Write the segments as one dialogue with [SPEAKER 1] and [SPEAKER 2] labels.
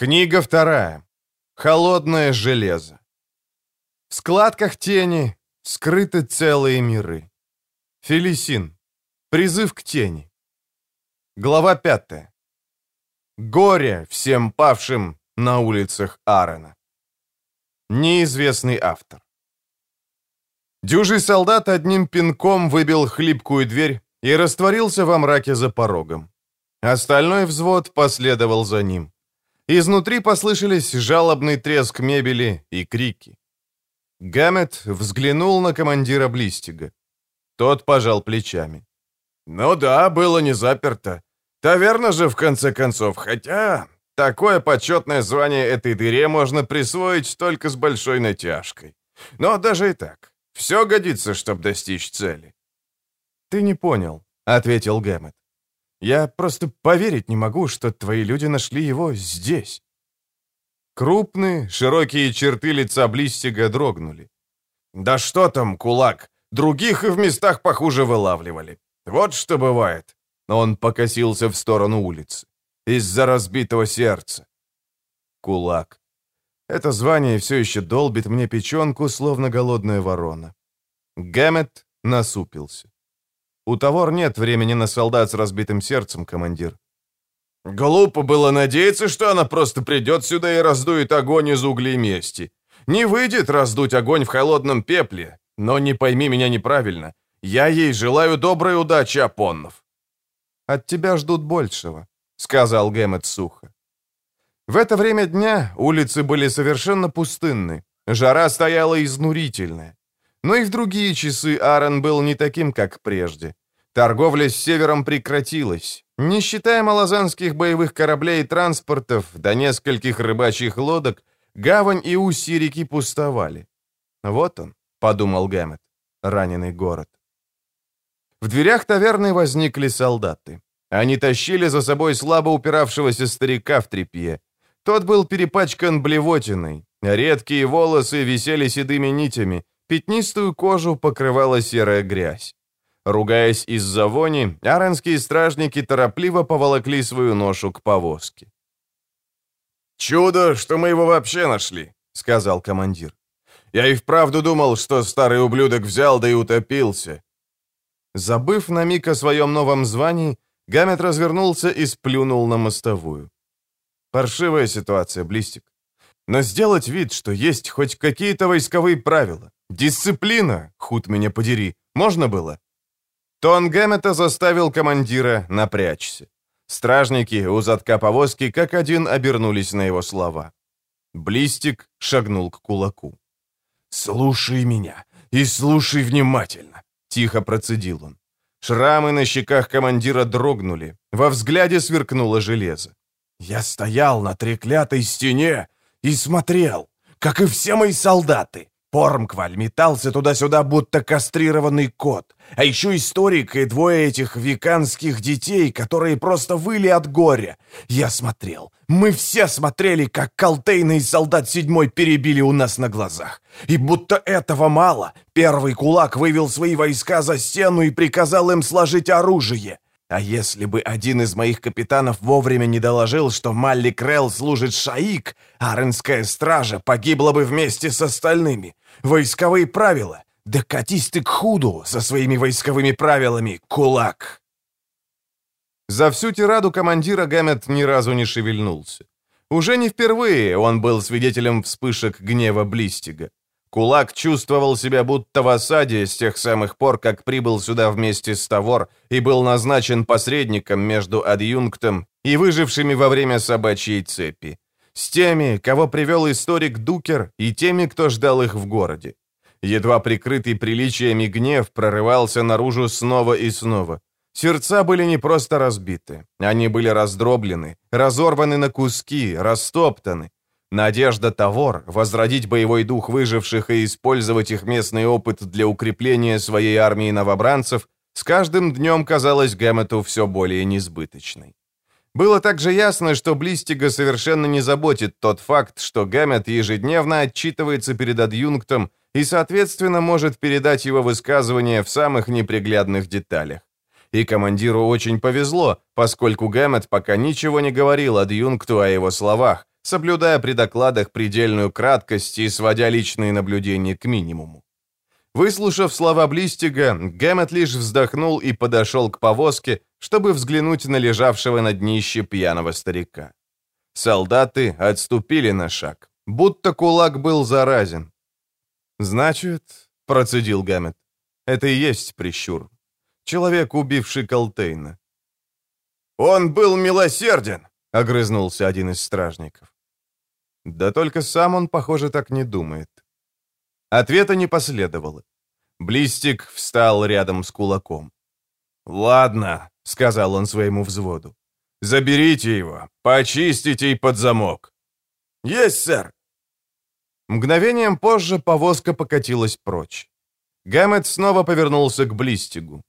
[SPEAKER 1] Книга вторая. Холодное железо. В складках тени скрыты целые миры. Фелисин. Призыв к тени. Глава пятая. Горе всем павшим на улицах Аарона. Неизвестный автор. Дюжий солдат одним пинком выбил хлипкую дверь и растворился во мраке за порогом. Остальной взвод последовал за ним. Изнутри послышались жалобный треск мебели и крики. Гаммет взглянул на командира Блистига. Тот пожал плечами. «Ну да, было не заперто. Таверна же, в конце концов, хотя такое почетное звание этой дыре можно присвоить только с большой натяжкой. Но даже и так, все годится, чтобы достичь цели». «Ты не понял», — ответил Гэммет. Я просто поверить не могу, что твои люди нашли его здесь». Крупные, широкие черты лица Блиссига дрогнули. «Да что там, кулак, других и в местах похуже вылавливали. Вот что бывает». Он покосился в сторону улицы. «Из-за разбитого сердца». Кулак. Это звание все еще долбит мне печенку, словно голодная ворона. Гэммет насупился. У Тавор нет времени на солдат с разбитым сердцем, командир. Глупо было надеяться, что она просто придет сюда и раздует огонь из углей мести. Не выйдет раздуть огонь в холодном пепле, но не пойми меня неправильно. Я ей желаю доброй удачи, Апоннов. От тебя ждут большего, сказал Гэммет сухо. В это время дня улицы были совершенно пустынны. Жара стояла изнурительная. Но и в другие часы Аарон был не таким, как прежде. Торговля с севером прекратилась. Не считая малозанских боевых кораблей и транспортов до нескольких рыбачьих лодок, гавань и устье реки пустовали. «Вот он», — подумал Гэммет, — раненый город. В дверях таверны возникли солдаты. Они тащили за собой слабо упиравшегося старика в тряпье. Тот был перепачкан блевотиной. Редкие волосы висели седыми нитями, пятнистую кожу покрывала серая грязь. Ругаясь из-за вони, аронские стражники торопливо поволокли свою ношу к повозке. «Чудо, что мы его вообще нашли», — сказал командир. «Я и вправду думал, что старый ублюдок взял да и утопился». Забыв на миг о своем новом звании, Гамет развернулся и сплюнул на мостовую. Паршивая ситуация, Блистик. Но сделать вид, что есть хоть какие-то войсковые правила, дисциплина, худ меня подери, можно было? Тон Гэммета заставил командира напрячься. Стражники у задка повозки как один обернулись на его слова. Блистик шагнул к кулаку. «Слушай меня и слушай внимательно», — тихо процедил он. Шрамы на щеках командира дрогнули, во взгляде сверкнуло железо. «Я стоял на треклятой стене и смотрел, как и все мои солдаты, Пормкваль метался туда-сюда, будто кастрированный кот. А еще историк и двое этих веканских детей, которые просто выли от горя. Я смотрел. Мы все смотрели, как Колтейна и солдат седьмой перебили у нас на глазах. И будто этого мало, первый кулак вывел свои войска за стену и приказал им сложить оружие. А если бы один из моих капитанов вовремя не доложил, что Малли Крелл служит Шаик, Аренская стража погибла бы вместе с остальными. Войсковые правила. Да катись ты к худу со своими войсковыми правилами, кулак!» За всю тираду командира Гэммет ни разу не шевельнулся. Уже не впервые он был свидетелем вспышек гнева Блистига. Кулак чувствовал себя будто в осаде с тех самых пор, как прибыл сюда вместе с Тавор и был назначен посредником между адъюнктом и выжившими во время собачьей цепи. С теми, кого привел историк Дукер, и теми, кто ждал их в городе. Едва прикрытый приличиями гнев прорывался наружу снова и снова. Сердца были не просто разбиты, они были раздроблены, разорваны на куски, растоптаны. Надежда Тавор возродить боевой дух выживших и использовать их местный опыт для укрепления своей армии новобранцев с каждым днем казалась Гэммету все более несбыточной. Было также ясно, что Блистига совершенно не заботит тот факт, что Гэммет ежедневно отчитывается перед адъюнктом и, соответственно, может передать его высказывания в самых неприглядных деталях. И командиру очень повезло, поскольку Гэммет пока ничего не говорил адъюнкту о его словах, соблюдая при докладах предельную краткость и сводя личные наблюдения к минимуму. Выслушав слова Блистига, Гэммет лишь вздохнул и подошел к повозке, чтобы взглянуть на лежавшего на днище пьяного старика. Солдаты отступили на шаг, будто кулак был заразен. «Значит, — процедил Гэммет, — это и есть прищур. Человек, убивший Колтейна».
[SPEAKER 2] «Он был милосерден!»
[SPEAKER 1] — огрызнулся один из стражников. Да только сам он, похоже, так не думает. Ответа не последовало. Блистик встал рядом с кулаком.
[SPEAKER 2] «Ладно», — сказал он своему взводу. «Заберите его, почистите и под замок».
[SPEAKER 1] «Есть, сэр!» Мгновением позже повозка покатилась прочь. Гаммет снова повернулся к Блистигу.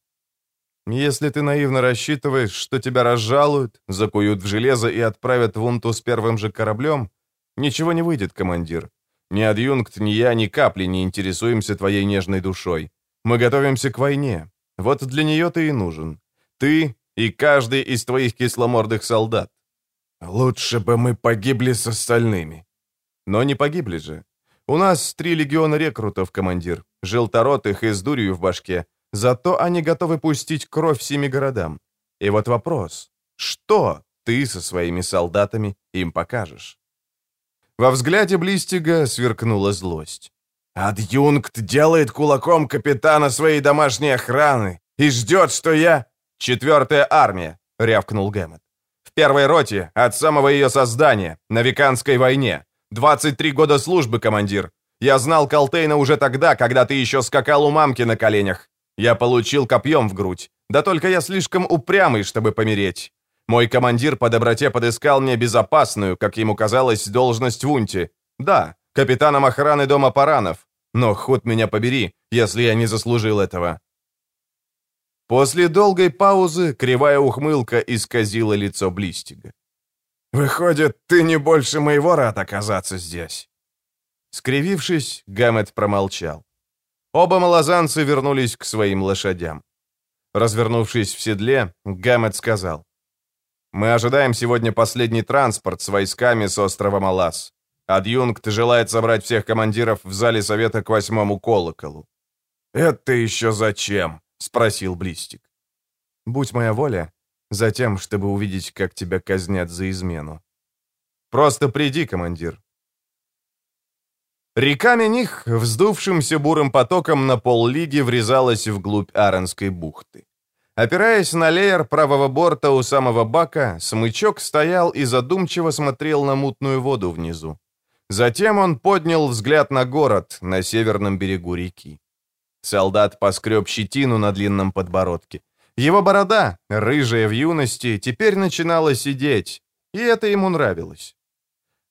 [SPEAKER 1] «Если ты наивно рассчитываешь, что тебя разжалуют, закуют в железо и отправят в Унту с первым же кораблем, ничего не выйдет, командир. Ни адъюнкт, ни я ни капли не интересуемся твоей нежной душой. Мы готовимся к войне. Вот для нее ты и нужен. Ты и каждый из твоих кисломордых солдат.
[SPEAKER 2] Лучше бы мы погибли с остальными.
[SPEAKER 1] Но не погибли же. У нас три легиона рекрутов, командир, желторотых и с дурью в башке. Зато они готовы пустить кровь семи городам. И вот вопрос. Что ты со своими солдатами им покажешь? Во взгляде Блистига сверкнула злость.
[SPEAKER 2] «Адъюнкт делает кулаком капитана своей домашней охраны и ждет, что я...»
[SPEAKER 1] «Четвертая армия», — рявкнул Гэммет. «В первой роте, от самого ее создания, на Виканской войне. 23 года службы, командир. Я знал Калтейна уже тогда, когда ты еще скакал у мамки на коленях. Я получил копьем в грудь. Да только я слишком упрямый, чтобы помереть. Мой командир по доброте подыскал мне безопасную, как ему казалось, должность в Унте. Да, капитаном охраны дома Паранов. Но худ меня побери, если я не заслужил этого. После долгой паузы кривая ухмылка исказила лицо Блистига.
[SPEAKER 2] «Выходит, ты не больше моего рад оказаться здесь?»
[SPEAKER 1] Скривившись, Гаммет промолчал. Оба малозанцы вернулись к своим лошадям. Развернувшись в седле, Гаммет сказал. Мы ожидаем сегодня последний транспорт с войсками с острова Малас. Адъюнкт желает собрать всех командиров в зале совета к восьмому колоколу».
[SPEAKER 2] «Это еще зачем?» — спросил Блистик.
[SPEAKER 1] «Будь моя воля, затем, чтобы увидеть, как тебя казнят за измену. Просто приди, командир». Река Мених, вздувшимся бурым потоком на поллиги, врезалась вглубь Аронской бухты. Опираясь на леер правого борта у самого бака, смычок стоял и задумчиво смотрел на мутную воду внизу. Затем он поднял взгляд на город на северном берегу реки. Солдат поскреб щетину на длинном подбородке. Его борода, рыжая в юности, теперь начинала сидеть, и это ему нравилось.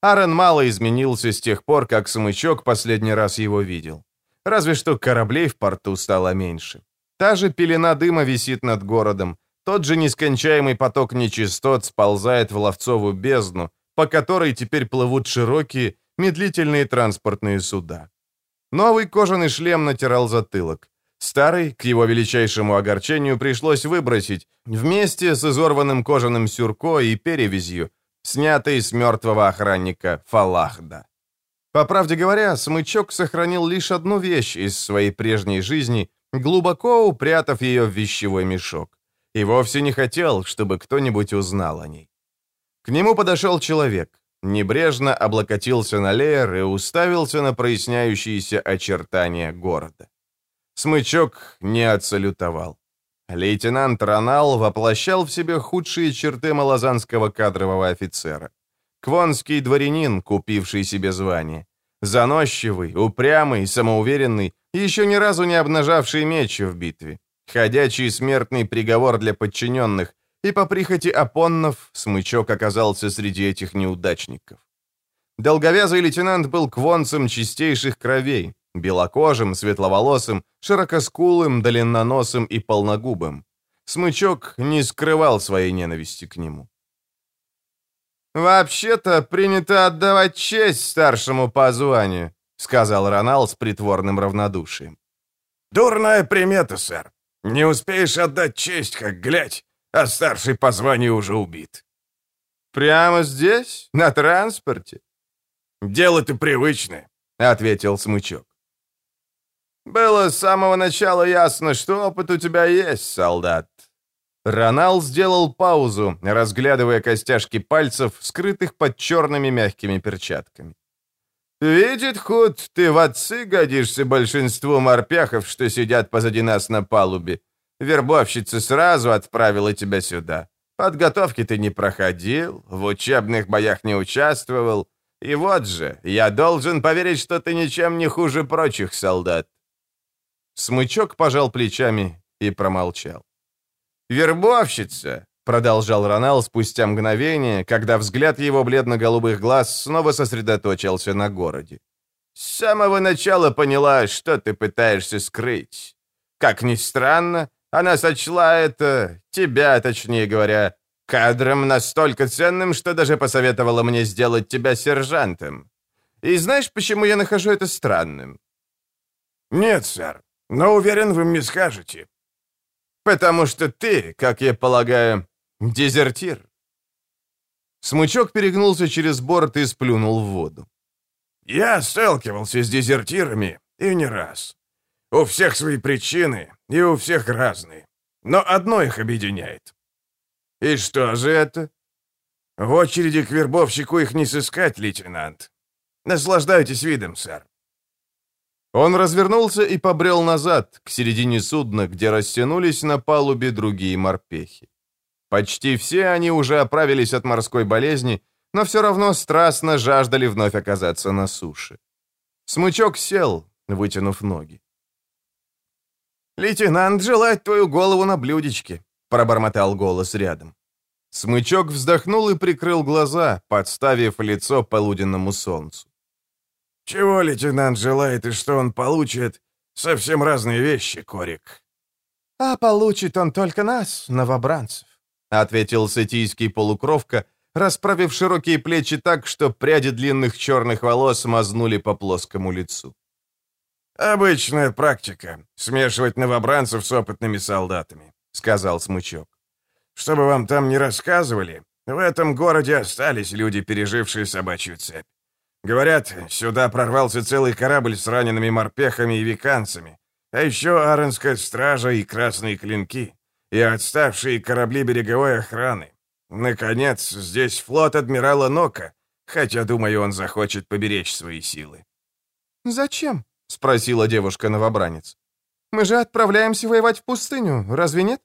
[SPEAKER 1] Аарон мало изменился с тех пор, как смычок последний раз его видел. Разве что кораблей в порту стало меньше. Та же пелена дыма висит над городом. Тот же нескончаемый поток нечистот сползает в ловцовую бездну, по которой теперь плывут широкие, медлительные транспортные суда. Новый кожаный шлем натирал затылок. Старый, к его величайшему огорчению, пришлось выбросить, вместе с изорванным кожаным сюрко и перевязью, снятый с мертвого охранника Фалахда. По правде говоря, смычок сохранил лишь одну вещь из своей прежней жизни, глубоко упрятав ее в вещевой мешок, и вовсе не хотел, чтобы кто-нибудь узнал о ней. К нему подошел человек, небрежно облокотился на леер и уставился на проясняющиеся очертания города. Смычок не отсалютовал. Лейтенант Ронал воплощал в себе худшие черты малозанского кадрового офицера. Квонский дворянин, купивший себе звание. Заносчивый, упрямый, самоуверенный, еще ни разу не обнажавший меч в битве. Ходячий смертный приговор для подчиненных, и по прихоти опоннов смычок оказался среди этих неудачников. Долговязый лейтенант был квонцем чистейших кровей, белокожим, светловолосым, широкоскулым, длинноносым и полногубым. Смычок не скрывал своей ненависти к нему. «Вообще-то принято отдавать честь старшему по званию», сказал Ронал с притворным равнодушием.
[SPEAKER 2] «Дурная примета, сэр. Не успеешь отдать честь, как глядь, а старший по званию уже убит».
[SPEAKER 1] Прямо здесь? На транспорте?»
[SPEAKER 2] «Дело-то привычное», — ответил Смычок.
[SPEAKER 1] «Было с самого начала ясно, что опыт у тебя есть, солдат». Ронал сделал паузу, разглядывая костяшки пальцев, скрытых под черными мягкими перчатками. «Видит худ, ты в отцы годишься большинству морпяхов, что сидят позади нас на палубе. Вербовщица сразу отправила тебя сюда. Подготовки ты не проходил, в учебных боях не участвовал. И вот же, я должен поверить, что ты ничем не хуже прочих солдат». Смычок пожал плечами и промолчал. «Вербовщица!» — продолжал Ронал спустя мгновение, когда взгляд его бледно-голубых глаз снова сосредоточился на городе. «С самого начала поняла, что ты пытаешься скрыть. Как ни странно, она сочла это, тебя, точнее говоря, кадром настолько ценным, что даже посоветовала мне сделать тебя сержантом. И знаешь, почему я нахожу это странным?»
[SPEAKER 2] «Нет, сэр, но уверен, вы мне скажете».
[SPEAKER 1] «Потому что ты, как я полагаю, дезертир». Смычок перегнулся через борт и сплюнул в воду.
[SPEAKER 2] «Я сталкивался с дезертирами, и не раз. У всех свои причины, и у всех разные. Но одно их объединяет.
[SPEAKER 1] И что же это?
[SPEAKER 2] В очереди к вербовщику их не сыскать, лейтенант. Наслаждайтесь видом, сэр.
[SPEAKER 1] Он развернулся и побрел назад, к середине судна, где растянулись на палубе другие морпехи. Почти все они уже оправились от морской болезни, но все равно страстно жаждали вновь оказаться на суше. Смычок сел, вытянув ноги. «Лейтенант желает твою голову на блюдечке», — пробормотал голос рядом. Смычок вздохнул и прикрыл глаза, подставив лицо полуденному солнцу.
[SPEAKER 2] «Чего лейтенант желает и что он получит? Совсем разные вещи, Корик».
[SPEAKER 1] «А получит он только нас, новобранцев», — ответил сатийский полукровка, расправив широкие плечи так, что пряди длинных черных волос мазнули по плоскому лицу.
[SPEAKER 2] «Обычная практика — смешивать новобранцев с опытными солдатами», — сказал Смычок. «Чтобы вам там не рассказывали, в этом городе остались люди, пережившие собачью цепь. Говорят, сюда прорвался целый корабль с ранеными морпехами и виканцами, а еще Аренская стража и красные клинки, и отставшие корабли береговой охраны. Наконец, здесь флот адмирала Нока, хотя, думаю, он захочет поберечь свои силы».
[SPEAKER 1] «Зачем?» — спросила девушка-новобранец. «Мы же отправляемся воевать в пустыню, разве нет?»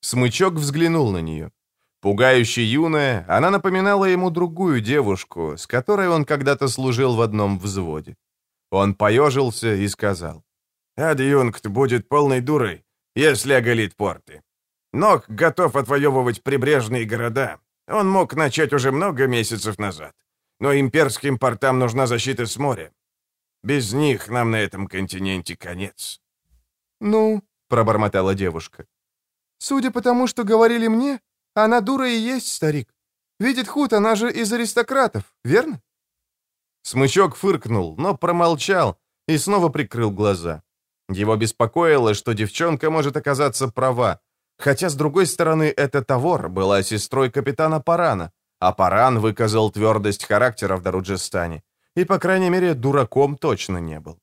[SPEAKER 1] Смычок взглянул на нее. Пугающе юная, она напоминала ему другую девушку, с которой он когда-то служил в одном взводе. Он поежился и сказал.
[SPEAKER 2] «Адъюнкт будет полной дурой, если оголит порты. Ног готов отвоевывать прибрежные города. Он мог начать уже много месяцев назад. Но имперским портам нужна защита с моря. Без них нам на этом континенте конец».
[SPEAKER 1] «Ну», — пробормотала девушка. «Судя по тому, что говорили мне, она дура и есть старик. Видит худ, она же из аристократов, верно?» Смычок фыркнул, но промолчал и снова прикрыл глаза. Его беспокоило, что девчонка может оказаться права, хотя, с другой стороны, эта Тавор была сестрой капитана Парана, а Паран выказал твердость характера в Даруджистане и, по крайней мере, дураком точно не был.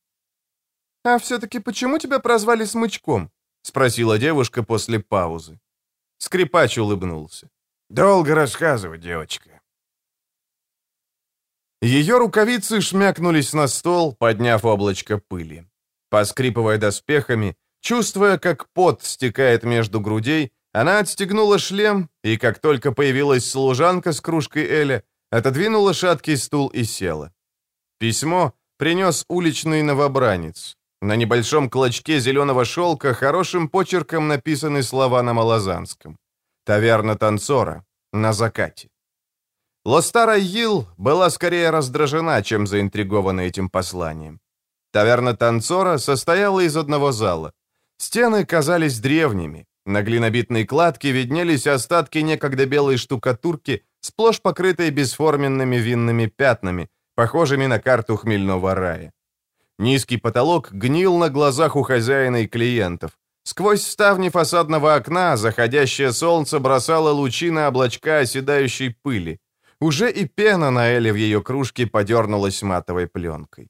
[SPEAKER 1] «А все-таки почему тебя прозвали Смычком?» — спросила девушка после паузы. Скрипач улыбнулся.
[SPEAKER 2] «Долго рассказывать, девочка».
[SPEAKER 1] Ее рукавицы шмякнулись на стол, подняв облачко пыли. Поскрипывая доспехами, чувствуя, как пот стекает между грудей, она отстегнула шлем, и как только появилась служанка с кружкой Эля, отодвинула шаткий стул и села. Письмо принес уличный новобранец. На небольшом клочке зеленого шелка хорошим почерком написаны слова на малозанском. «Таверна танцора. На закате». Лостара Йил была скорее раздражена, чем заинтригована этим посланием. Таверна танцора состояла из одного зала. Стены казались древними. На глинобитной кладке виднелись остатки некогда белой штукатурки, сплошь покрытой бесформенными винными пятнами, похожими на карту хмельного рая. Низкий потолок гнил на глазах у хозяина и клиентов. Сквозь ставни фасадного окна заходящее солнце бросало лучи на облачка оседающей пыли. Уже и пена на Эле в ее кружке подернулась матовой пленкой.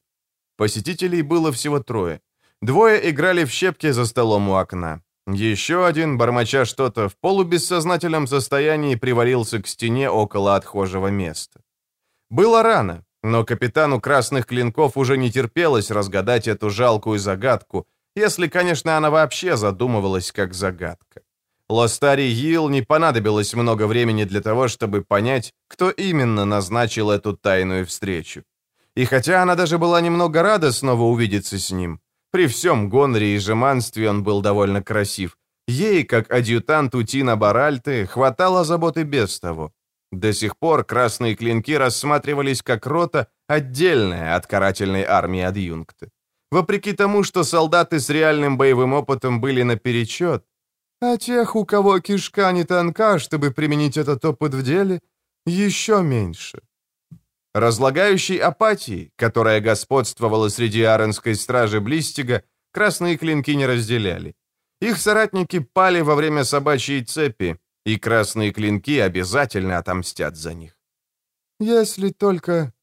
[SPEAKER 1] Посетителей было всего трое. Двое играли в щепки за столом у окна. Еще один, бормоча что-то, в полубессознательном состоянии привалился к стене около отхожего места. Было рано, но капитану красных клинков уже не терпелось разгадать эту жалкую загадку, если, конечно, она вообще задумывалась как загадка. Лостари Йил не понадобилось много времени для того, чтобы понять, кто именно назначил эту тайную встречу. И хотя она даже была немного рада снова увидеться с ним, при всем гоноре и жеманстве он был довольно красив, ей, как адъютанту Тина Баральты, хватало заботы без того. До сих пор красные клинки рассматривались как рота, отдельная от карательной армии адъюнкта. Вопреки тому, что солдаты с реальным боевым опытом были наперечет, а тех, у кого кишка не тонка, чтобы применить этот опыт в деле, еще меньше. Разлагающей апатии, которая господствовала среди аренской стражи Блистига, красные клинки не разделяли. Их соратники пали во время собачьей цепи, и красные клинки обязательно отомстят за них. Если только...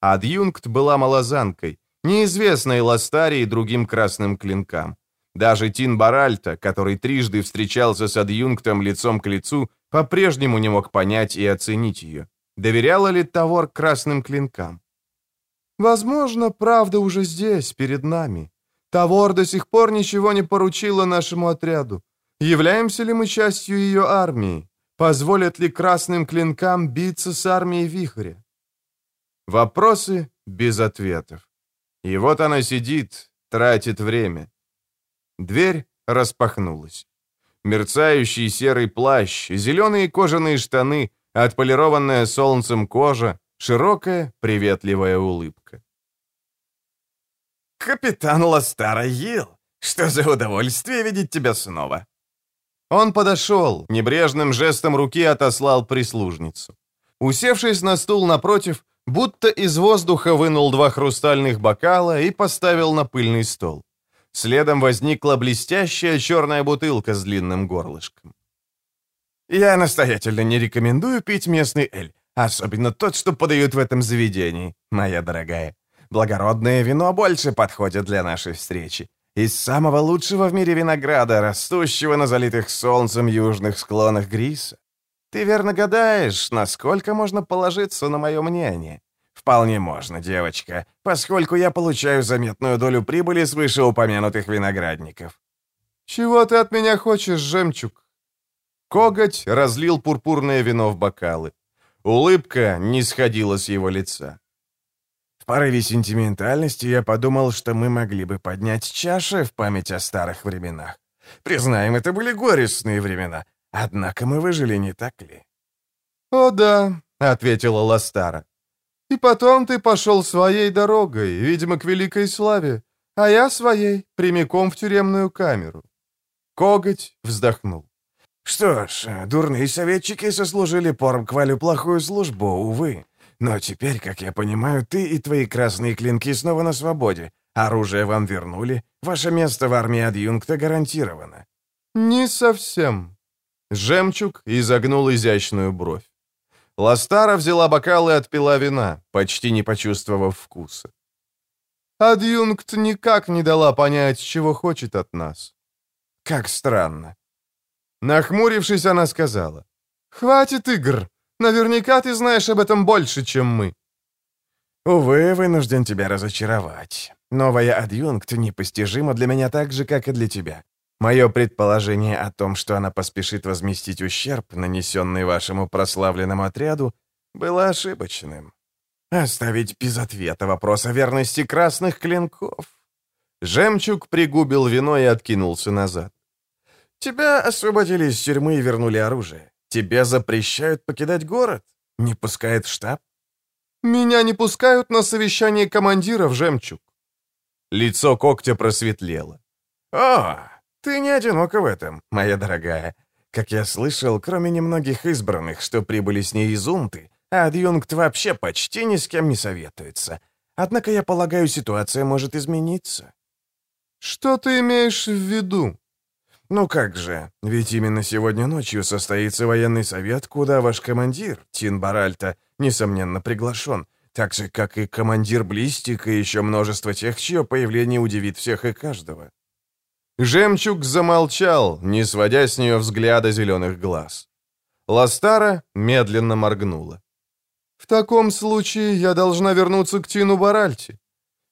[SPEAKER 1] Адъюнкт была малозанкой, неизвестной Ластаре и другим красным клинкам. Даже Тин Баральта, который трижды встречался с адъюнктом лицом к лицу, по-прежнему не мог понять и оценить ее. Доверяла ли Тавор красным клинкам? Возможно, правда уже здесь, перед нами. Тавор до сих пор ничего не поручила нашему отряду. Являемся ли мы частью ее армии? Позволят ли красным клинкам биться с армией Вихря? Вопросы без ответов. И вот она сидит, тратит время. Дверь распахнулась. Мерцающий серый плащ, зеленые кожаные штаны, отполированная солнцем кожа, широкая, приветливая улыбка.
[SPEAKER 2] «Капитан Ластара Йил, что за удовольствие видеть тебя снова!»
[SPEAKER 1] Он подошел, небрежным жестом руки отослал прислужницу. Усевшись на стул напротив, будто из воздуха вынул два хрустальных бокала и поставил на пыльный стол. Следом возникла блестящая черная бутылка с длинным горлышком.
[SPEAKER 2] «Я настоятельно не рекомендую пить местный эль, особенно тот, что подают в этом заведении, моя дорогая. Благородное вино больше подходит для нашей встречи. Из самого лучшего в мире винограда, растущего на залитых солнцем южных склонах Гриса. Ты верно гадаешь, насколько можно положиться на мое мнение? Вполне можно, девочка, поскольку я получаю заметную долю прибыли с вышеупомянутых виноградников.
[SPEAKER 1] Чего ты от меня хочешь, жемчуг? Коготь разлил пурпурное вино в бокалы. Улыбка не сходила с его лица.
[SPEAKER 2] Порыве сентиментальности я подумал, что мы могли бы поднять чаши в память о старых временах. Признаем, это были горестные времена, однако мы выжили, не так ли?
[SPEAKER 1] «О да», — ответила Ластара. И потом ты пошел своей дорогой, видимо, к великой славе, а я своей, прямиком в тюремную камеру». Коготь вздохнул.
[SPEAKER 2] «Что ж, дурные советчики сослужили Пормквалю плохую службу, увы. Но теперь, как я понимаю, ты и твои красные клинки снова на свободе. Оружие вам вернули, ваше место в армии адъюнкта гарантировано».
[SPEAKER 1] «Не совсем». Жемчуг изогнул изящную бровь. Ластара взяла бокал и отпила вина, почти не почувствовав вкуса. Адъюнкт никак не дала понять, чего хочет от нас. Как странно. Нахмурившись, она сказала. «Хватит игр. Наверняка ты знаешь об этом больше, чем мы».
[SPEAKER 2] «Увы, вынужден тебя разочаровать. Новая адъюнкт непостижима для меня так же, как и для тебя. Мое предположение о том, что она поспешит возместить ущерб, нанесенный вашему прославленному отряду, было ошибочным. Оставить без ответа вопрос о верности красных клинков.
[SPEAKER 1] Жемчуг пригубил вино и откинулся назад.
[SPEAKER 2] Тебя освободили из тюрьмы и вернули оружие. Тебе запрещают покидать город? Не пускает в штаб?
[SPEAKER 1] Меня не пускают на совещание командиров, Жемчуг. Лицо когтя просветлело.
[SPEAKER 2] О, ты не одинока в этом, моя дорогая. Как я слышал, кроме немногих избранных, что прибыли с ней из Унты, адъюнкт вообще почти ни с кем не советуется. Однако, я полагаю, ситуация может измениться.
[SPEAKER 1] Что ты имеешь в виду?
[SPEAKER 2] «Ну как же, ведь именно сегодня ночью состоится военный совет, куда ваш командир, Тин Баральта, несомненно приглашен, так же, как и командир Блистик и еще множество тех, чье появление удивит всех и каждого».
[SPEAKER 1] Жемчуг замолчал, не сводя с нее взгляда зеленых глаз. Ластара медленно моргнула. «В таком случае я должна вернуться к Тину Баральте».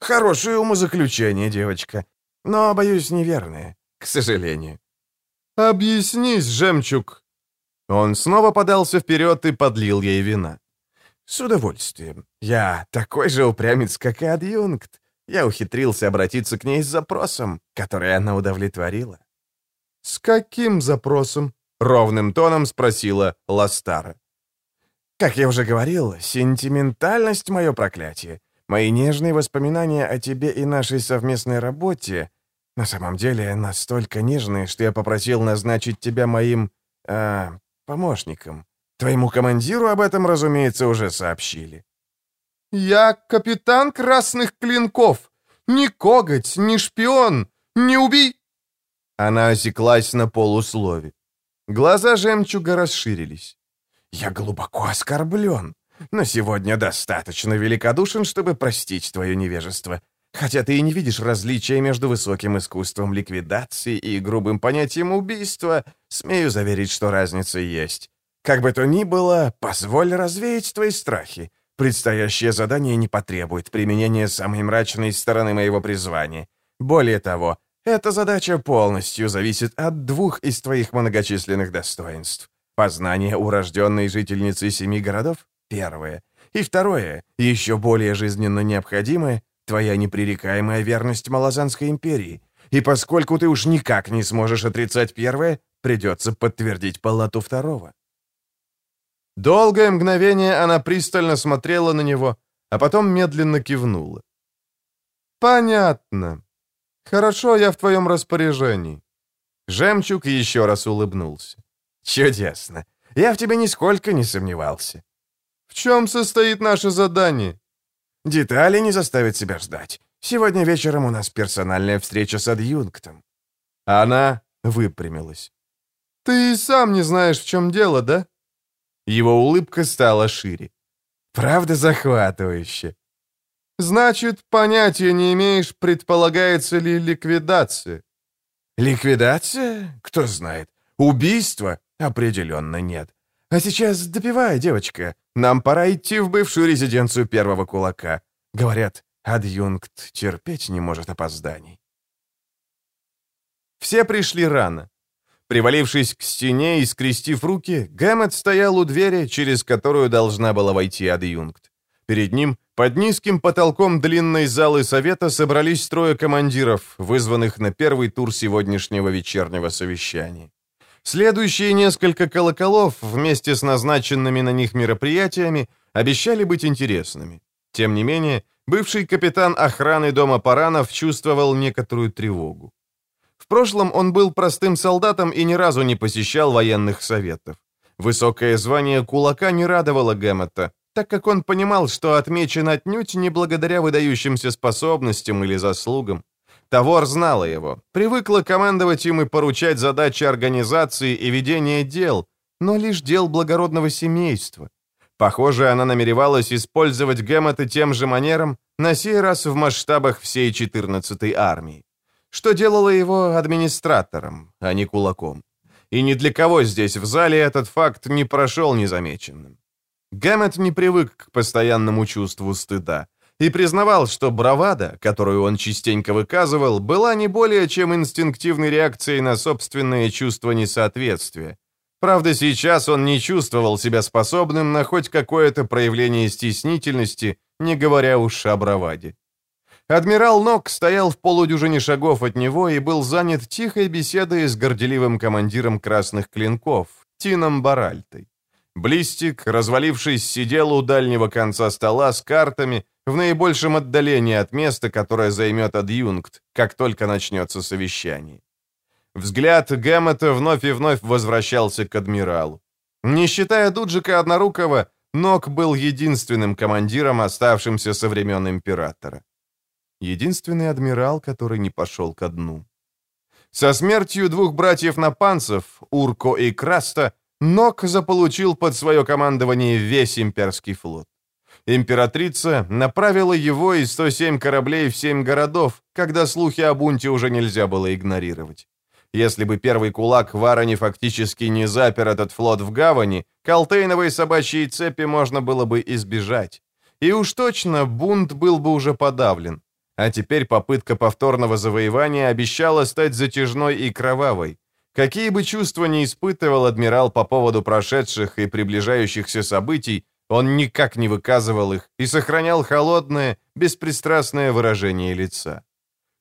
[SPEAKER 2] «Хорошее умозаключение, девочка, но, боюсь, неверное, к сожалению».
[SPEAKER 1] «Объяснись, Жемчуг». Он снова подался вперед и подлил ей вина.
[SPEAKER 2] «С удовольствием. Я такой же упрямец, как и адъюнкт. Я ухитрился обратиться к ней с запросом, который она удовлетворила».
[SPEAKER 1] «С каким запросом?» — ровным тоном спросила Ластара.
[SPEAKER 2] «Как я уже говорил, сентиментальность — мое проклятие. Мои нежные воспоминания о тебе и нашей совместной работе на самом деле настолько нежные, что я попросил назначить тебя моим... Э, помощником. Твоему командиру об этом, разумеется, уже сообщили».
[SPEAKER 1] «Я капитан Красных Клинков. Ни коготь, ни шпион, ни убий...» Она осеклась на полуслове. Глаза жемчуга расширились.
[SPEAKER 2] «Я глубоко оскорблен, но сегодня достаточно великодушен, чтобы простить твое невежество. Хотя ты и не видишь различия между высоким искусством ликвидации и грубым понятием убийства, смею заверить, что разница есть. Как бы то ни было, позволь развеять твои страхи. Предстоящее задание не потребует применения самой мрачной стороны моего призвания. Более того, эта задача полностью зависит от двух из твоих многочисленных достоинств. Познание урожденной жительницы семи городов — первое. И второе, еще более жизненно необходимое, твоя непререкаемая верность Малазанской империи. И поскольку ты уж никак не сможешь отрицать первое, придется подтвердить полноту второго.
[SPEAKER 1] Долгое мгновение она пристально смотрела на него, а потом медленно кивнула. «Понятно. Хорошо, я в твоем распоряжении». Жемчуг еще раз улыбнулся.
[SPEAKER 2] «Чудесно. Я в тебе нисколько не сомневался».
[SPEAKER 1] «В чем состоит наше задание?»
[SPEAKER 2] «Детали не заставят себя ждать. Сегодня вечером у нас персональная встреча с адъюнктом».
[SPEAKER 1] Она выпрямилась. «Ты сам не знаешь, в чем дело, да?» Его улыбка стала шире.
[SPEAKER 2] «Правда захватывающе?»
[SPEAKER 1] «Значит, понятия не имеешь, предполагается ли ликвидация?»
[SPEAKER 2] «Ликвидация? Кто знает. Убийство? Определенно нет. А сейчас допивай, девочка. Нам пора идти в бывшую резиденцию первого кулака. Говорят, адъюнкт терпеть не может опозданий».
[SPEAKER 1] Все пришли рано. Привалившись к стене и скрестив руки, Гэммет стоял у двери, через которую должна была войти адъюнкт. Перед ним, под низким потолком длинной залы совета, собрались трое командиров, вызванных на первый тур сегодняшнего вечернего совещания. Следующие несколько колоколов, вместе с назначенными на них мероприятиями, обещали быть интересными. Тем не менее, бывший капитан охраны дома Паранов чувствовал некоторую тревогу. В прошлом он был простым солдатом и ни разу не посещал военных советов. Высокое звание кулака не радовало Гэммета, так как он понимал, что отмечен отнюдь не благодаря выдающимся способностям или заслугам. Тавор знала его, привыкла командовать им и поручать задачи организации и ведения дел, но лишь дел благородного семейства. Похоже, она намеревалась использовать Гэммета тем же манером, на сей раз в масштабах всей 14-й армии что делало его администратором, а не кулаком. И ни для кого здесь в зале этот факт не прошел незамеченным. Гэммет не привык к постоянному чувству стыда и признавал, что бравада, которую он частенько выказывал, была не более чем инстинктивной реакцией на собственное чувство несоответствия. Правда, сейчас он не чувствовал себя способным на хоть какое-то проявление стеснительности, не говоря уж о браваде. Адмирал Нок стоял в полудюжине шагов от него и был занят тихой беседой с горделивым командиром красных клинков, Тином Баральтой. Блистик, развалившись, сидел у дальнего конца стола с картами в наибольшем отдалении от места, которое займет адъюнкт, как только начнется совещание. Взгляд Гэммета вновь и вновь возвращался к адмиралу. Не считая Дуджика Однорукого, Нок был единственным командиром, оставшимся со времен императора. Единственный адмирал, который не пошел ко дну. Со смертью двух братьев-напанцев, Урко и Краста, Нок заполучил под свое командование весь имперский флот. Императрица направила его и 107 кораблей в 7 городов, когда слухи о бунте уже нельзя было игнорировать. Если бы первый кулак Варани фактически не запер этот флот в гавани, Колтейновой собачьей цепи можно было бы избежать. И уж точно бунт был бы уже подавлен. А теперь попытка повторного завоевания обещала стать затяжной и кровавой. Какие бы чувства ни испытывал адмирал по поводу прошедших и приближающихся событий, он никак не выказывал их и сохранял холодное, беспристрастное выражение лица.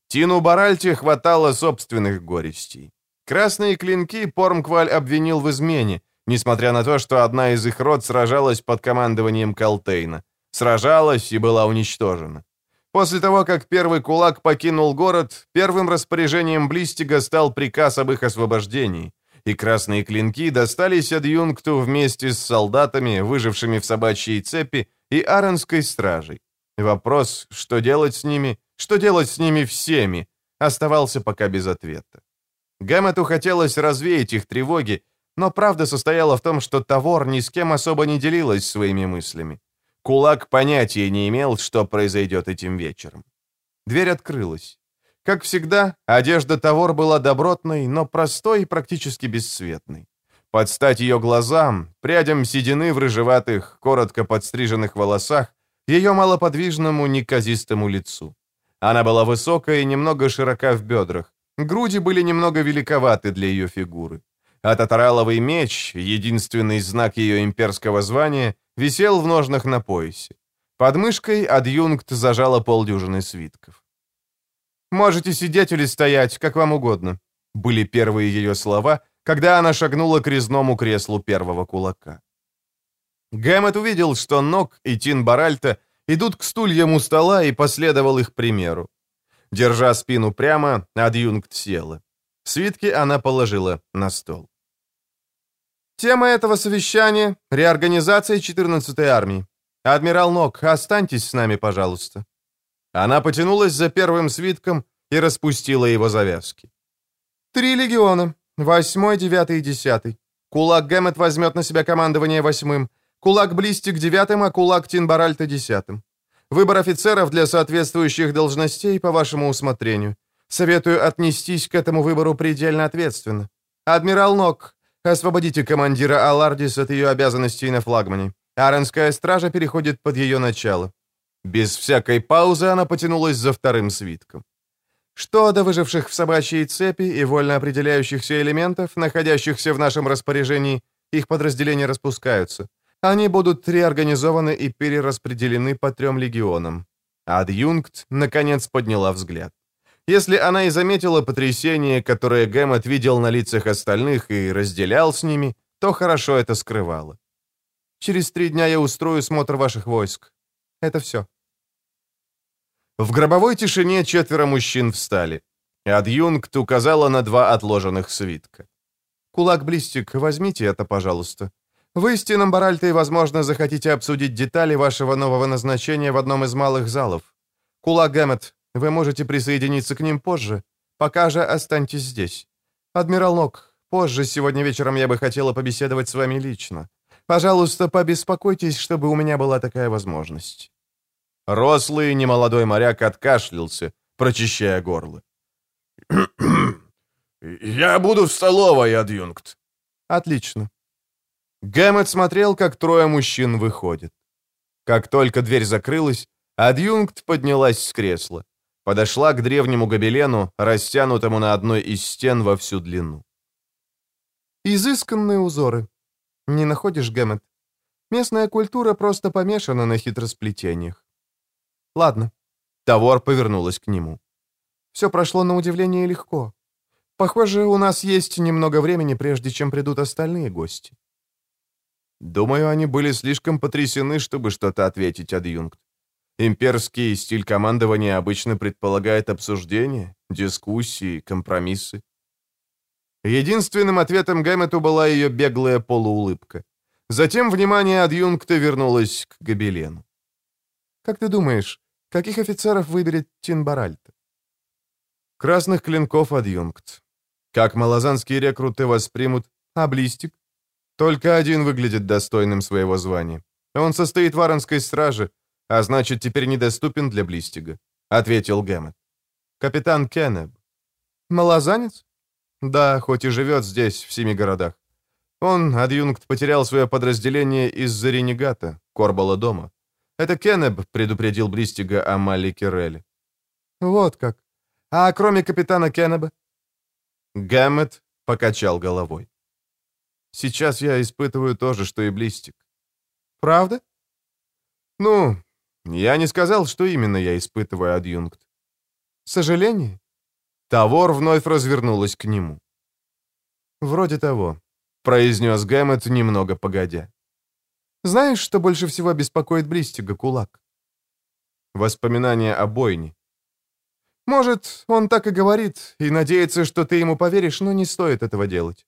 [SPEAKER 1] Тину Баральте хватало собственных горестей. Красные клинки Пормкваль обвинил в измене, несмотря на то, что одна из их рот сражалась под командованием Калтейна. Сражалась и была уничтожена. После того, как первый кулак покинул город, первым распоряжением Блистига стал приказ об их освобождении, и красные клинки достались адъюнкту вместе с солдатами, выжившими в собачьей цепи, и аронской стражей. Вопрос, что делать с ними, что делать с ними всеми, оставался пока без ответа. Гэммету хотелось развеять их тревоги, но правда состояла в том, что Тавор ни с кем особо не делилась своими мыслями. Кулак понятия не имел, что произойдет этим вечером. Дверь открылась. Как всегда, одежда Тавор была добротной, но простой и практически бесцветной. Под стать ее глазам, прядям седины в рыжеватых, коротко подстриженных волосах, ее малоподвижному, неказистому лицу. Она была высокая и немного широка в бедрах. Груди были немного великоваты для ее фигуры. А татараловый меч, единственный знак ее имперского звания, висел в ножнах на поясе. Под мышкой адъюнкт зажала полдюжины свитков. «Можете сидеть или стоять, как вам угодно», — были первые ее слова, когда она шагнула к резному креслу первого кулака. Гэммет увидел, что Нок и Тин Баральта идут к стульям у стола и последовал их примеру. Держа спину прямо, адъюнкт села. Свитки она положила на стол. Тема этого совещания — реорганизация 14-й армии. Адмирал Нок, останьтесь с нами, пожалуйста». Она потянулась за первым свитком и распустила его завязки. «Три легиона. Восьмой, девятый и десятый. Кулак Гэммет возьмет на себя командование восьмым. Кулак Блистик девятым, а кулак Тинбаральта десятым. Выбор офицеров для соответствующих должностей по вашему усмотрению. Советую отнестись к этому выбору предельно ответственно. Адмирал Нок, Освободите командира Алардис от ее обязанностей на флагмане. Аренская стража переходит под ее начало». Без всякой паузы она потянулась за вторым свитком. Что до выживших в собачьей цепи и вольно определяющихся элементов, находящихся в нашем распоряжении, их подразделения распускаются. Они будут реорганизованы и перераспределены по трем легионам. Адъюнкт, наконец, подняла взгляд. Если она и заметила потрясение, которое Гэммет видел на лицах остальных и разделял с ними, то хорошо это скрывала. «Через три дня я устрою смотр ваших войск. Это все». В гробовой тишине четверо мужчин встали. Адъюнкт указала на два отложенных свитка. «Кулак Блистик, возьмите это, пожалуйста. Вы с Тином Баральтой, возможно, захотите обсудить детали вашего нового назначения в одном из малых залов. Кулак Гэммет, вы можете присоединиться к ним позже. Пока же останьтесь здесь. Адмирал Нок, позже сегодня вечером я бы хотела побеседовать с вами лично. Пожалуйста, побеспокойтесь, чтобы у меня была такая возможность». Рослый немолодой моряк откашлялся, прочищая горло.
[SPEAKER 2] «Я буду в столовой, адъюнкт».
[SPEAKER 1] «Отлично». Гэммет смотрел, как трое мужчин выходят. Как только дверь закрылась, адъюнкт поднялась с кресла подошла к древнему гобелену, растянутому на одной из стен во всю длину. «Изысканные узоры. Не находишь, Гэммет? Местная культура просто помешана на хитросплетениях. Ладно». Тавор повернулась к нему. «Все прошло на удивление легко. Похоже, у нас есть немного времени, прежде чем придут остальные гости». Думаю, они были слишком потрясены, чтобы что-то ответить, адъюнкт. Имперский стиль командования обычно предполагает обсуждение, дискуссии, компромиссы. Единственным ответом Гэммету была ее беглая полуулыбка. Затем внимание адъюнкта вернулось к Гобелену. «Как ты думаешь, каких офицеров выберет Тинбаральт?» «Красных клинков, адъюнкт. Как малозанские рекруты воспримут Аблистик? Только один выглядит достойным своего звания. Он состоит в Аронской страже, а значит, теперь недоступен для Блистига», — ответил Гэммет. «Капитан Кеннеб». «Малозанец?» «Да, хоть и живет здесь, в семи городах. Он, адъюнкт, потерял свое подразделение из-за ренегата, Корбала дома. Это Кеннеб предупредил Блистига о Малли Керреле». «Вот как. А кроме капитана Кеннеба?» Гэммет покачал головой. «Сейчас я испытываю то же, что и Блистик». «Правда?» «Ну, я не сказал, что именно я испытываю, адъюнкт. Сожаление? Тавор вновь развернулась к нему. Вроде того, произнес Гэммет немного погодя. Знаешь, что больше всего беспокоит Блистига, кулак? Воспоминания о бойне. Может, он так и говорит, и надеется, что ты ему поверишь, но не стоит этого делать.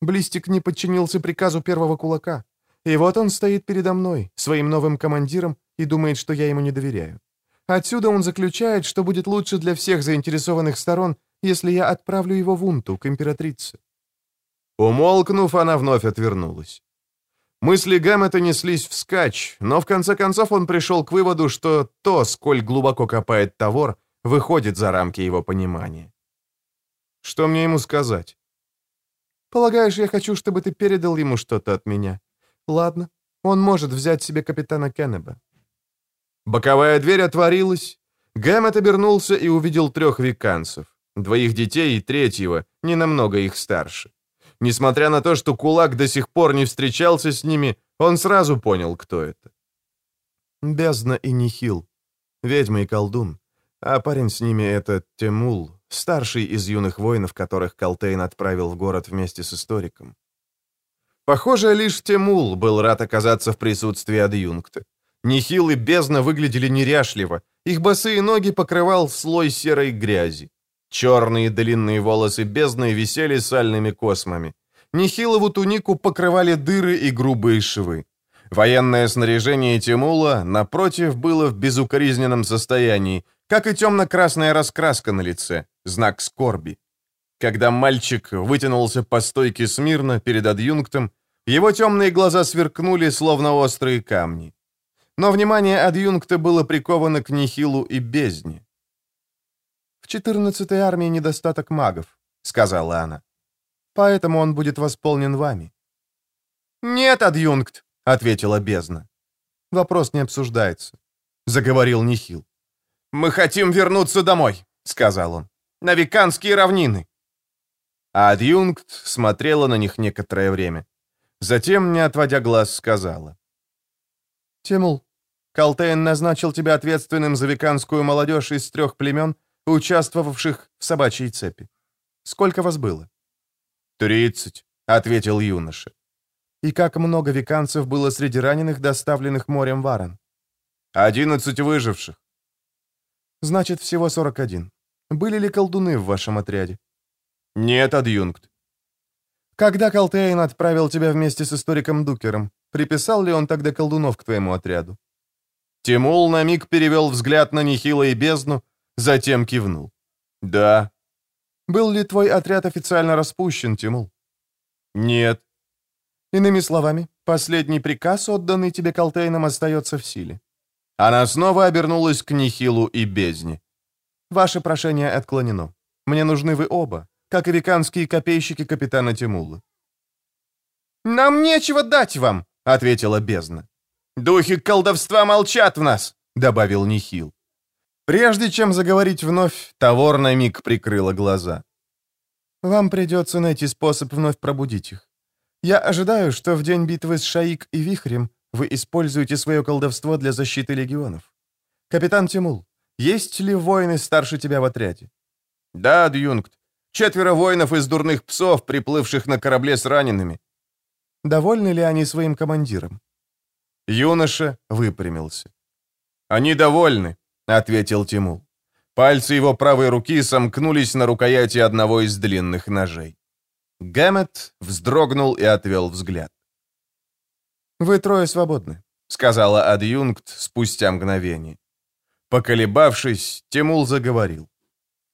[SPEAKER 1] Блистик не подчинился приказу первого кулака. И вот он стоит передо мной, своим новым командиром, и думает, что я ему не доверяю. Отсюда он заключает, что будет лучше для всех заинтересованных сторон, если я отправлю его в Унту, к императрице». Умолкнув, она вновь отвернулась. Мысли Гэммета неслись вскачь, но в конце концов он пришел к выводу, что то, сколь глубоко копает Тавор, выходит за рамки его понимания. «Что мне ему сказать?» «Полагаешь, я хочу, чтобы ты передал ему что-то от меня? Ладно, он может взять себе капитана Кеннеба. Боковая дверь отворилась. Гэммет обернулся и увидел трех виканцев. Двоих детей и третьего, не намного их старше. Несмотря на то, что кулак до сих пор не встречался с ними, он сразу понял, кто это. Бездна и Нихил. Ведьма и колдун. А парень с ними — это Темул, старший из юных воинов, которых Калтейн отправил в город вместе с историком. Похоже, лишь Темул был рад оказаться в присутствии адъюнкта. Нехил и бездна выглядели неряшливо. Их босые ноги покрывал слой серой грязи. Черные длинные волосы бездны висели сальными космами. Нехилову тунику покрывали дыры и грубые швы. Военное снаряжение Тимула, напротив, было в безукоризненном состоянии, как и темно-красная раскраска на лице, знак скорби. Когда мальчик вытянулся по стойке смирно перед адъюнктом, его темные глаза сверкнули, словно острые камни. Но внимание адъюнкта было приковано к Нихилу и бездне. «В 14-й армии недостаток магов», — сказала она. «Поэтому он будет восполнен вами». «Нет, адъюнкт», — ответила бездна. «Вопрос не обсуждается», — заговорил Нихил. «Мы хотим вернуться домой», — сказал он. «На Виканские равнины». А адъюнкт смотрела на них некоторое время. Затем, не отводя глаз, сказала. «Тимул, Калтейн назначил тебя ответственным за веканскую молодежь из трех племен, участвовавших в собачьей цепи. Сколько вас было?» «Тридцать», — ответил юноша. «И как много веканцев было среди раненых, доставленных морем Варан?» «Одиннадцать выживших». «Значит, всего сорок один. Были ли колдуны в вашем отряде?» «Нет, адъюнкт». «Когда Калтейн отправил тебя вместе с историком Дукером, приписал ли он тогда колдунов к твоему отряду?» Тимул на миг перевел взгляд на Нехила и бездну, затем кивнул. «Да». «Был ли твой отряд официально распущен, Тимул?» «Нет». «Иными словами, последний приказ, отданный тебе Колтейном, остается в силе». Она снова обернулась к Нехилу и бездне. «Ваше прошение отклонено. Мне нужны вы оба, как и веканские копейщики капитана Тимула». «Нам нечего дать вам», — ответила бездна. «Духи колдовства молчат в нас», — добавил Нихил. Прежде чем заговорить вновь, Тавор на миг прикрыла глаза. «Вам придется найти способ вновь пробудить их. Я ожидаю, что в день битвы с Шаик и Вихрем вы используете свое колдовство для защиты легионов. Капитан Тимул, есть ли воины старше тебя в отряде?» «Да, адъюнкт. Четверо воинов из дурных псов, приплывших на корабле с ранеными». «Довольны ли они своим командиром?» Юноша выпрямился. «Они довольны», — ответил Тимул. Пальцы его правой руки сомкнулись на рукояти одного из длинных ножей. Гэммет вздрогнул и отвел взгляд. «Вы трое свободны», — сказала адъюнкт спустя мгновение. Поколебавшись, Тимул заговорил.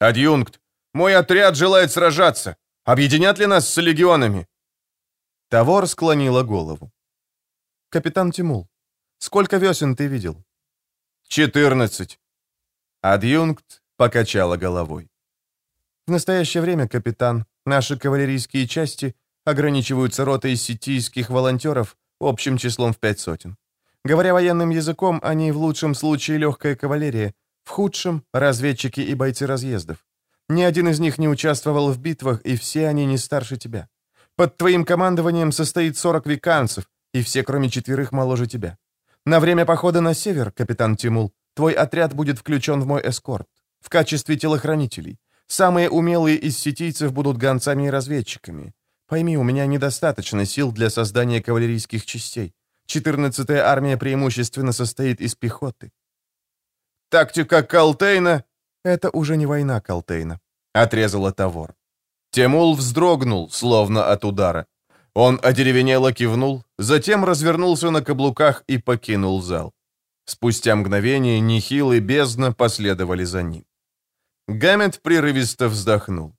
[SPEAKER 1] «Адъюнкт, мой отряд желает сражаться. Объединят ли нас с легионами?» Тавор склонила голову. «Капитан Тимул, сколько весен ты видел?» «Четырнадцать». Адъюнкт покачала головой. «В настоящее время, капитан, наши кавалерийские части ограничиваются ротой сетийских волонтеров общим числом в пять сотен. Говоря военным языком, они в лучшем случае легкая кавалерия, в худшем — разведчики и бойцы разъездов. Ни один из них не участвовал в битвах, и все они не старше тебя. Под твоим командованием состоит 40 виканцев, и все, кроме четверых, моложе тебя. На время похода на север, капитан Тимул, твой отряд будет включен в мой эскорт, в качестве телохранителей. Самые умелые из сетийцев будут гонцами и разведчиками. Пойми, у меня недостаточно сил для создания кавалерийских частей. 14-я армия преимущественно состоит из пехоты. Тактика Калтейна — это уже не война Калтейна, — отрезала Тавор. Темул вздрогнул, словно от удара. Он одеревенело кивнул, затем развернулся на каблуках и покинул зал. Спустя мгновение Нихил и Бездна последовали за ним. Гаммет прерывисто вздохнул.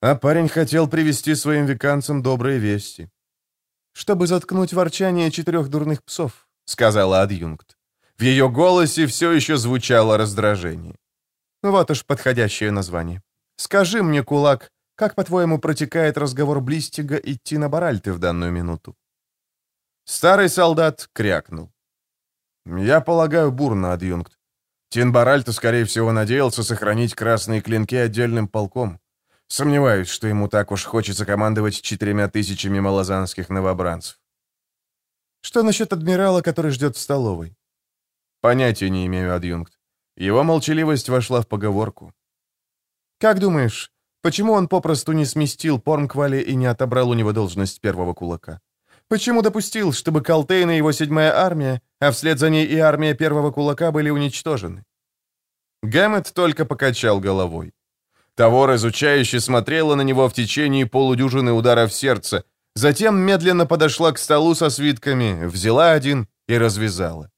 [SPEAKER 1] А парень хотел привести своим веканцам добрые вести. «Чтобы заткнуть ворчание четырех дурных псов», — сказала адъюнкт. В ее голосе все еще звучало раздражение. «Вот уж подходящее название. Скажи мне, кулак, как, по-твоему, протекает разговор Блистига и Тина Баральты в данную минуту?» Старый солдат крякнул. «Я полагаю, бурно, адъюнкт. Тин Баральта, скорее всего, надеялся сохранить красные клинки отдельным полком. Сомневаюсь, что ему так уж хочется командовать четырьмя тысячами малозанских новобранцев. Что насчет адмирала, который ждет в столовой? Понятия не имею, адъюнкт. Его молчаливость вошла в поговорку. Как думаешь, почему он попросту не сместил Пормквали и не отобрал у него должность первого кулака? Почему допустил, чтобы Калтейн и его седьмая армия, а вслед за ней и армия первого кулака были уничтожены? Гэммет только покачал головой. Тавор изучающе смотрела на него в течение полудюжины ударов сердца, затем медленно подошла к столу со свитками, взяла один и развязала.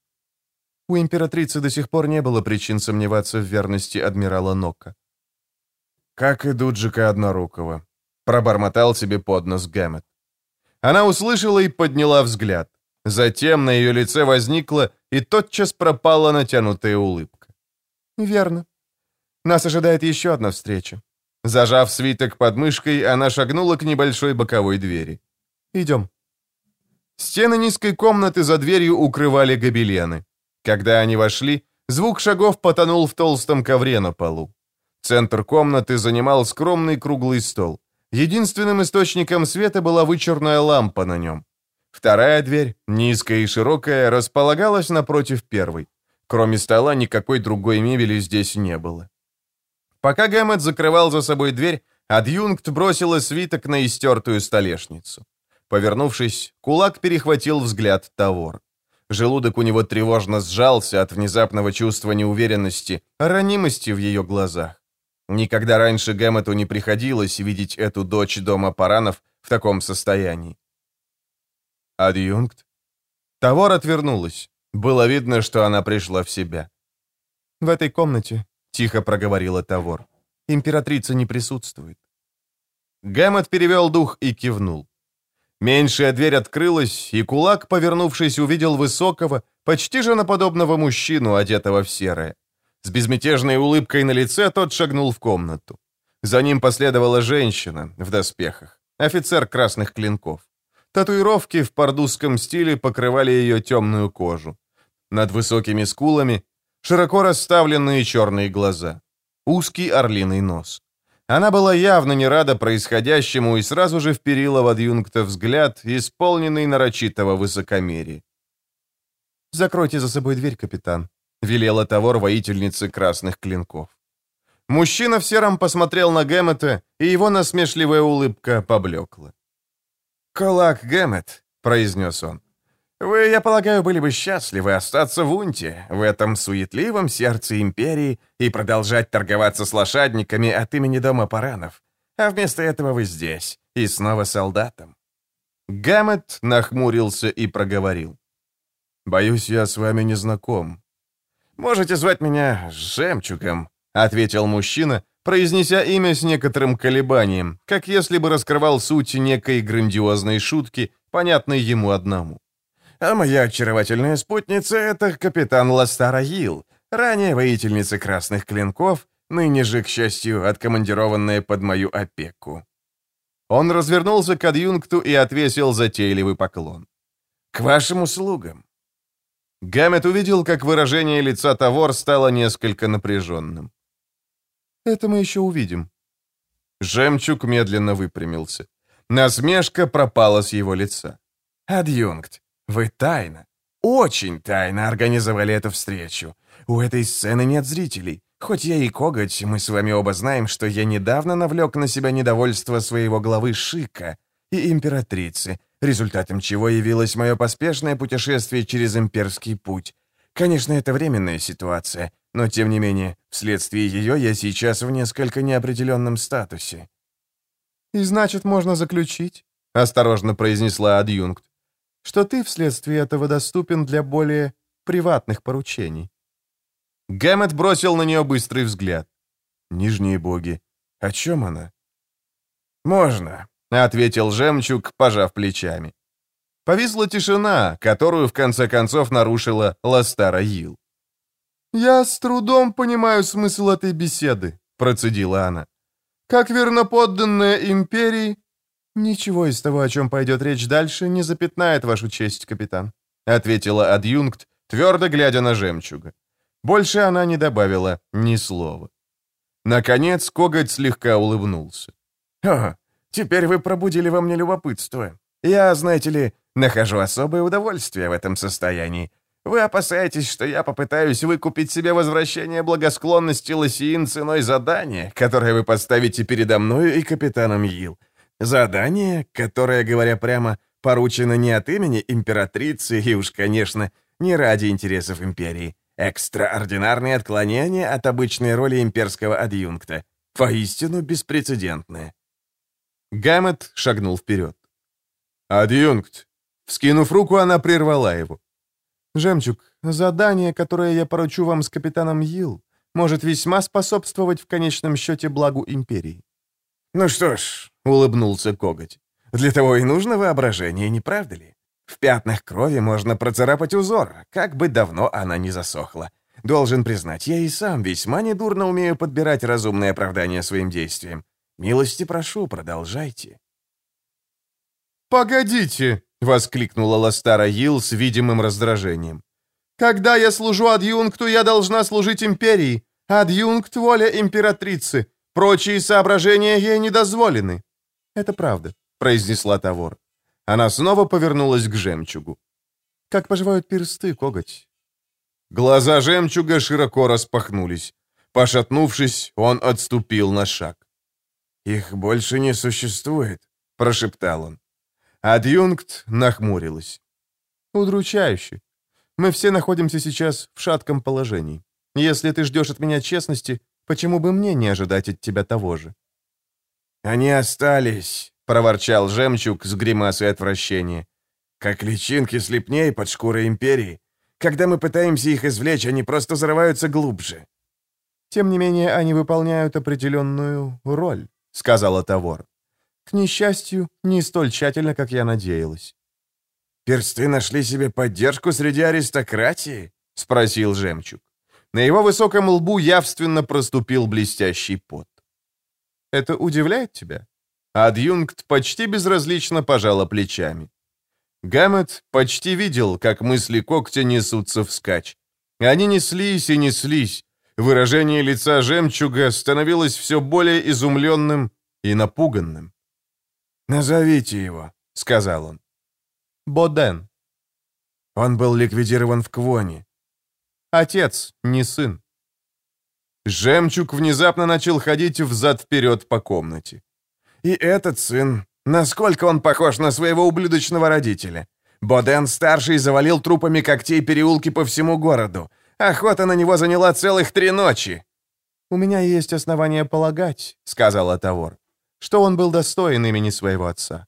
[SPEAKER 1] У императрицы до сих пор не было причин сомневаться в верности адмирала Нока. «Как и Дуджика Однорукого», — пробормотал себе под нос Гэммет. Она услышала и подняла взгляд. Затем на ее лице возникла и тотчас пропала натянутая улыбка. «Верно. Нас ожидает еще одна встреча». Зажав свиток под мышкой, она шагнула к небольшой боковой двери. «Идем». Стены низкой комнаты за дверью укрывали гобелены. Когда они вошли, звук шагов потонул в толстом ковре на полу. Центр комнаты занимал скромный круглый стол. Единственным источником света была вычурная лампа на нем. Вторая дверь, низкая и широкая, располагалась напротив первой. Кроме стола никакой другой мебели здесь не было. Пока Гэммет закрывал за собой дверь, адъюнкт бросила свиток на истертую столешницу. Повернувшись, кулак перехватил взгляд Тавор. Желудок у него тревожно сжался от внезапного чувства неуверенности, ранимости в ее глазах. Никогда раньше Гэммету не приходилось видеть эту дочь дома Паранов в таком состоянии. «Адъюнкт?» Тавор отвернулась. Было видно, что она пришла в себя. «В этой комнате», — тихо проговорила Тавор, — «императрица не присутствует». Гэммет перевел дух и кивнул. Меньшая дверь открылась, и кулак, повернувшись, увидел высокого, почти женоподобного мужчину, одетого в серое. С безмятежной улыбкой на лице тот шагнул в комнату. За ним последовала женщина в доспехах, офицер красных клинков. Татуировки в пардусском стиле покрывали ее темную кожу. Над высокими скулами широко расставленные черные глаза, узкий орлиный нос. Она была явно не рада происходящему и сразу же вперила в адъюнкта взгляд, исполненный нарочитого высокомерия. «Закройте за собой дверь, капитан», — велела Тавор воительницы красных клинков. Мужчина в сером посмотрел на Гэммета, и его насмешливая улыбка поблекла. «Кулак Гэммет», — произнес он, вы, я полагаю, были бы счастливы остаться в Унте, в этом суетливом сердце империи, и продолжать торговаться с лошадниками от имени дома Паранов. А вместо этого вы здесь, и снова солдатом. Гаммет нахмурился и проговорил. «Боюсь, я с вами не знаком». «Можете звать меня Жемчугом», — ответил мужчина, произнеся имя с некоторым колебанием, как если бы раскрывал суть некой грандиозной шутки, понятной ему одному.
[SPEAKER 2] «А моя очаровательная спутница — это капитан Ластара Йилл, ранее воительница красных клинков, ныне же, к счастью, откомандированная под мою опеку».
[SPEAKER 1] Он развернулся к адъюнкту и отвесил затейливый поклон.
[SPEAKER 2] «К вашим услугам».
[SPEAKER 1] Гаммет увидел, как выражение лица Тавор стало несколько напряженным. «Это мы еще увидим». Жемчуг медленно выпрямился. Насмешка пропала с его лица.
[SPEAKER 2] «Адъюнкт, вы тайно, очень тайно организовали эту встречу. У этой сцены нет зрителей. Хоть я и коготь, мы с вами оба знаем, что я недавно навлек на себя недовольство своего главы Шика и императрицы, результатом чего явилось мое поспешное путешествие через имперский путь. Конечно, это временная ситуация, но тем не менее, вследствие ее я сейчас в несколько неопределенном статусе.
[SPEAKER 1] «И значит, можно заключить», — осторожно произнесла адъюнкт, «что ты вследствие этого доступен для более приватных поручений». Гэммет бросил на нее быстрый взгляд.
[SPEAKER 2] «Нижние боги. О чем она?» «Можно», —
[SPEAKER 1] ответил жемчуг, пожав плечами. Повисла тишина, которую в конце концов нарушила Ластара Йил. «Я с трудом понимаю смысл этой беседы», — процедила она. «Как верноподданная империи...» «Ничего из того, о чем пойдет речь дальше, не запятнает вашу честь, капитан», — ответила адъюнкт, твердо глядя на жемчуга. Больше она не добавила ни слова. Наконец, коготь слегка улыбнулся.
[SPEAKER 2] «О, теперь вы пробудили во мне любопытство. Я, знаете ли, нахожу особое удовольствие в этом состоянии. Вы опасаетесь, что я попытаюсь выкупить себе возвращение благосклонности Лосиин ценой задания, которое вы поставите передо мною и капитаном Йил. Задание, которое, говоря прямо, поручено не от имени императрицы и уж, конечно, не ради интересов империи. Экстраординарные отклонения от обычной роли имперского адъюнкта. Поистину беспрецедентное.
[SPEAKER 1] Гаммет шагнул вперед. «Адъюнкт!» Вскинув руку, она прервала его. «Жемчуг, задание, которое я поручу вам с капитаном Йил, может весьма способствовать в конечном счете благу империи».
[SPEAKER 2] «Ну что ж», — улыбнулся коготь, — «для того и нужно воображение, не правда ли? В пятнах крови можно процарапать узор, как бы давно она не засохла. Должен признать, я и сам весьма недурно умею подбирать разумные оправдания своим действиям. Милости прошу, продолжайте».
[SPEAKER 1] «Погодите!» — воскликнула Ластара Йил с видимым раздражением. «Когда я служу адъюнкту, я должна служить империи. Адъюнкт — воля императрицы. Прочие соображения ей не дозволены». «Это правда», — произнесла Тавор. Она снова повернулась к жемчугу. «Как поживают персты, коготь?» Глаза жемчуга широко распахнулись. Пошатнувшись, он отступил на шаг.
[SPEAKER 2] «Их больше не существует», — прошептал он.
[SPEAKER 1] Адъюнкт нахмурилась. «Удручающе. Мы все находимся сейчас в шатком положении. Если ты ждешь от меня честности, почему бы мне не ожидать от тебя того же?»
[SPEAKER 2] «Они остались», — проворчал жемчуг с гримасой отвращения. «Как личинки слепней под шкурой Империи. Когда мы пытаемся их извлечь, они просто зарываются глубже».
[SPEAKER 1] «Тем не менее, они выполняют определенную роль», — сказала Тавор. К несчастью, не столь тщательно, как я надеялась.
[SPEAKER 2] «Персты нашли себе поддержку среди аристократии?» — спросил Жемчуг.
[SPEAKER 1] На его высоком лбу явственно проступил блестящий пот. «Это удивляет тебя?» Адъюнкт почти безразлично пожала плечами. Гаммет почти видел, как мысли когтя несутся вскачь. Они неслись и неслись. Выражение лица жемчуга становилось все более изумленным и напуганным.
[SPEAKER 2] «Назовите его», — сказал он.
[SPEAKER 1] «Боден».
[SPEAKER 2] Он был ликвидирован в Квоне.
[SPEAKER 1] Отец, не сын. Жемчуг внезапно начал ходить взад-вперед по комнате.
[SPEAKER 2] И этот сын, насколько он похож на своего ублюдочного родителя. Боден-старший завалил трупами когтей переулки по всему городу. Охота на него заняла целых три ночи.
[SPEAKER 1] «У меня есть основания полагать», — сказала Тавор что он был достоин имени своего отца.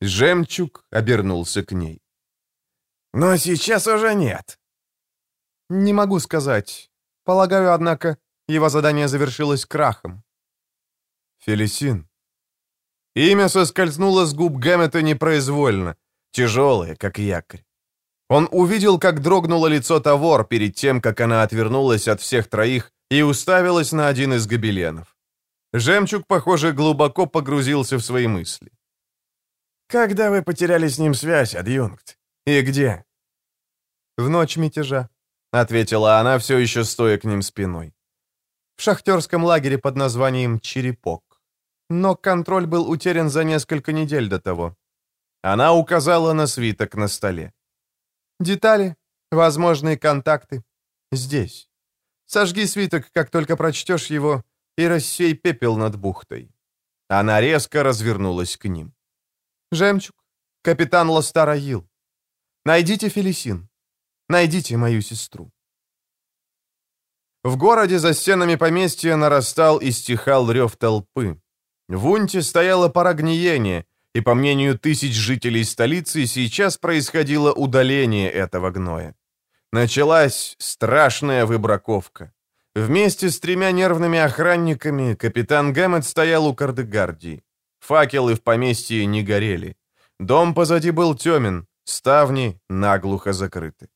[SPEAKER 1] Жемчуг обернулся к ней.
[SPEAKER 2] «Но сейчас уже нет».
[SPEAKER 1] «Не могу сказать. Полагаю, однако, его задание завершилось крахом». Фелисин. Имя соскользнуло с губ Гэммета непроизвольно, тяжелое, как якорь. Он увидел, как дрогнуло лицо Тавор перед тем, как она отвернулась от всех троих и уставилась на один из гобеленов. Жемчуг, похоже, глубоко погрузился в свои мысли.
[SPEAKER 2] «Когда вы потеряли с ним связь, адъюнкт? И где?»
[SPEAKER 1] «В ночь мятежа», — ответила она, все еще стоя к ним спиной. «В шахтерском лагере под названием «Черепок». Но контроль был утерян за несколько недель до того». Она указала на свиток на столе. «Детали, возможные контакты. Здесь. Сожги свиток, как только прочтешь его, и рассей пепел над бухтой». Она резко развернулась к ним. «Жемчуг, капитан Лостараил. Найдите Фелисин. Найдите мою сестру». В городе за стенами поместья нарастал и стихал рев толпы. В Унте стояла пора гниения, и, по мнению тысяч жителей столицы, сейчас происходило удаление этого гноя. Началась страшная выбраковка. Вместе с тремя нервными охранниками капитан Гэммет стоял у Кардегардии. Факелы в поместье не горели. Дом позади был темен, ставни наглухо закрыты.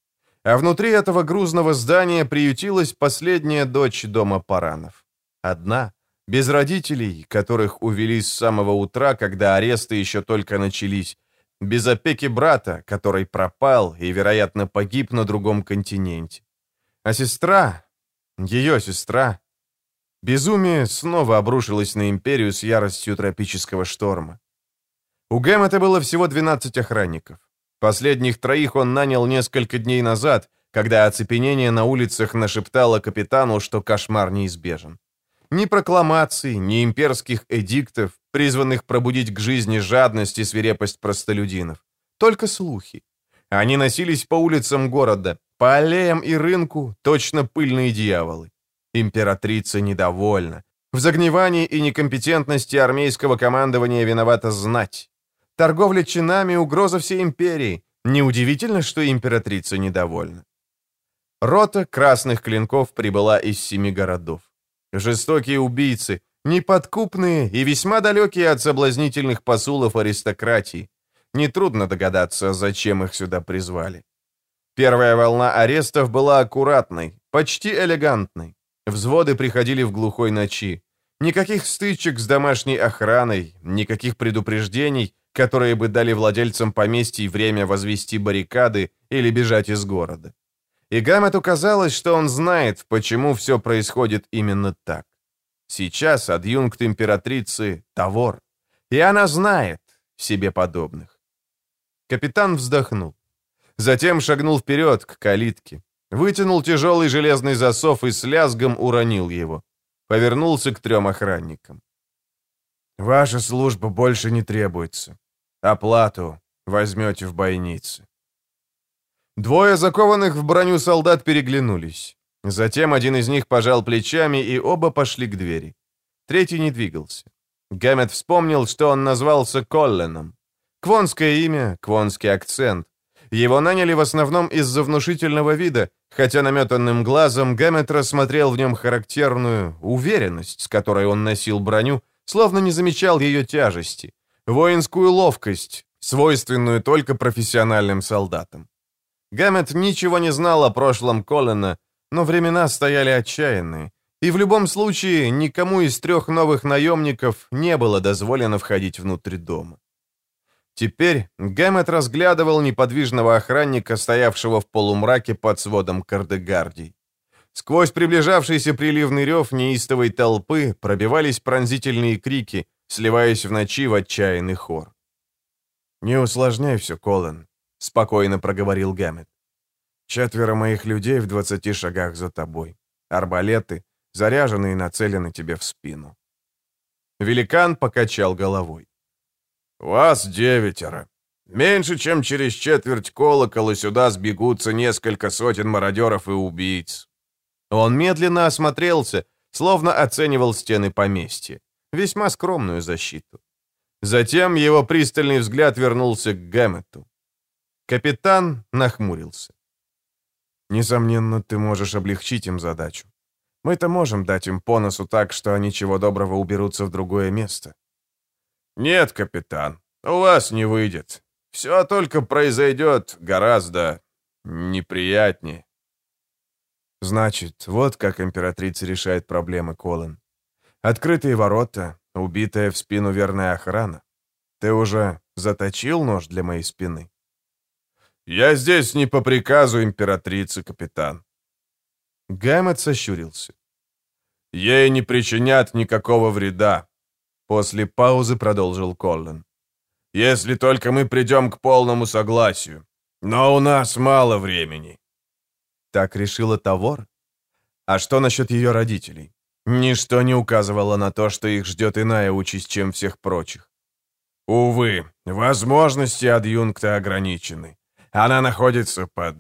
[SPEAKER 1] А внутри этого грузного здания приютилась последняя дочь дома Паранов. Одна, без родителей, которых увели с самого утра, когда аресты еще только начались, без опеки брата, который пропал и, вероятно, погиб на другом континенте. А сестра, ее сестра, безумие снова обрушилось на империю с яростью тропического шторма. У Гэммета было всего 12 охранников. Последних троих он нанял несколько дней назад, когда оцепенение на улицах нашептало капитану, что кошмар неизбежен. Ни прокламаций, ни имперских эдиктов, призванных пробудить к жизни жадность и свирепость простолюдинов. Только слухи. Они носились по улицам города, по аллеям и рынку, точно пыльные дьяволы. Императрица недовольна. В загнивании и некомпетентности армейского командования виновата знать. Торговля чинами — угроза всей империи. Неудивительно, что императрица недовольна. Рота красных клинков прибыла из семи городов. Жестокие убийцы, неподкупные и весьма далекие от соблазнительных посулов аристократии. Нетрудно догадаться, зачем их сюда призвали. Первая волна арестов была аккуратной, почти элегантной. Взводы приходили в глухой ночи. Никаких стычек с домашней охраной, никаких предупреждений, которые бы дали владельцам поместий время возвести баррикады или бежать из города. И Гаммету казалось, что он знает, почему все происходит именно так. Сейчас адъюнкт императрицы — Тавор, и она знает себе подобных. Капитан вздохнул. Затем шагнул вперед к калитке, вытянул тяжелый железный засов и с лязгом уронил его. Повернулся к трем охранникам. «Ваша служба больше не требуется. Оплату возьмете в бойнице». Двое закованных в броню солдат переглянулись. Затем один из них пожал плечами, и оба пошли к двери. Третий не двигался. Гэммет вспомнил, что он назвался Колленом. Квонское имя, квонский акцент. Его наняли в основном из-за внушительного вида, хотя наметанным глазом Гэммет рассмотрел в нем характерную уверенность, с которой он носил броню, словно не замечал ее тяжести, воинскую ловкость, свойственную только профессиональным солдатам. Гаммет ничего не знал о прошлом Колина, но времена стояли отчаянные, и в любом случае никому из трех новых наемников не было дозволено входить внутрь дома. Теперь Гэммет разглядывал неподвижного охранника, стоявшего в полумраке под сводом Кардегардий. Сквозь приближавшийся приливный рев неистовой толпы пробивались пронзительные крики, сливаясь в ночи в отчаянный хор. «Не усложняй все, Колин», — спокойно проговорил Гэммет. «Четверо моих людей в двадцати шагах за тобой. Арбалеты, заряженные и нацелены тебе в спину». Великан покачал головой. «Вас девятеро. Меньше, чем через четверть колокола сюда сбегутся несколько сотен мародеров и убийц». Он медленно осмотрелся, словно оценивал стены поместья. Весьма скромную защиту. Затем его пристальный взгляд вернулся к Гэммету. Капитан нахмурился. «Несомненно, ты можешь облегчить им задачу.
[SPEAKER 2] Мы-то можем дать им по носу так, что они чего доброго уберутся в другое место». «Нет, капитан, у вас не выйдет. Все только произойдет гораздо неприятнее».
[SPEAKER 1] Значит, вот как императрица решает проблемы, Колин. Открытые ворота, убитая в спину верная охрана. Ты уже заточил нож для моей спины?
[SPEAKER 2] Я здесь не по приказу императрицы, капитан.
[SPEAKER 1] Гэммет сощурился.
[SPEAKER 2] Ей не причинят никакого вреда.
[SPEAKER 1] После паузы продолжил Коллин.
[SPEAKER 2] Если только мы придем к полному согласию. Но у нас мало времени.
[SPEAKER 1] Так решила Тавор? А что насчет ее родителей? Ничто не указывало на то, что их ждет иная участь, чем всех прочих.
[SPEAKER 2] Увы, возможности адъюнкта ограничены. Она находится под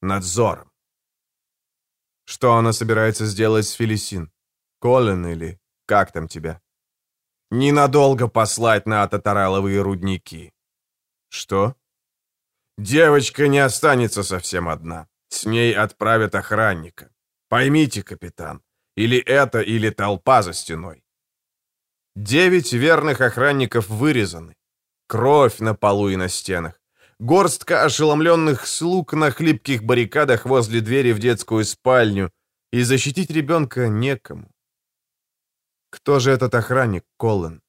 [SPEAKER 2] надзором.
[SPEAKER 1] Что она собирается сделать с Фелисин? Колин или как там тебя?
[SPEAKER 2] Ненадолго послать на Татараловые рудники.
[SPEAKER 1] Что?
[SPEAKER 2] Девочка не останется совсем одна. С ней отправят охранника. Поймите, капитан, или это, или толпа за стеной.
[SPEAKER 1] Девять верных охранников вырезаны. Кровь на полу и на стенах. Горстка ошеломленных слуг на хлипких баррикадах возле двери в детскую спальню. И защитить ребенка некому. Кто же этот охранник, Колин?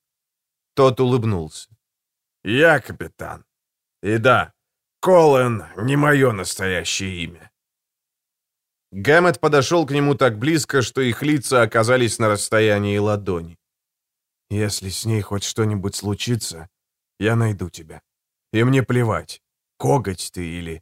[SPEAKER 1] Тот улыбнулся.
[SPEAKER 2] Я капитан. И да, Колин не мое настоящее имя.
[SPEAKER 1] Гэммет подошел к нему так близко, что их лица оказались на расстоянии ладони. «Если с ней хоть что-нибудь случится, я найду тебя. И мне плевать, коготь ты или...»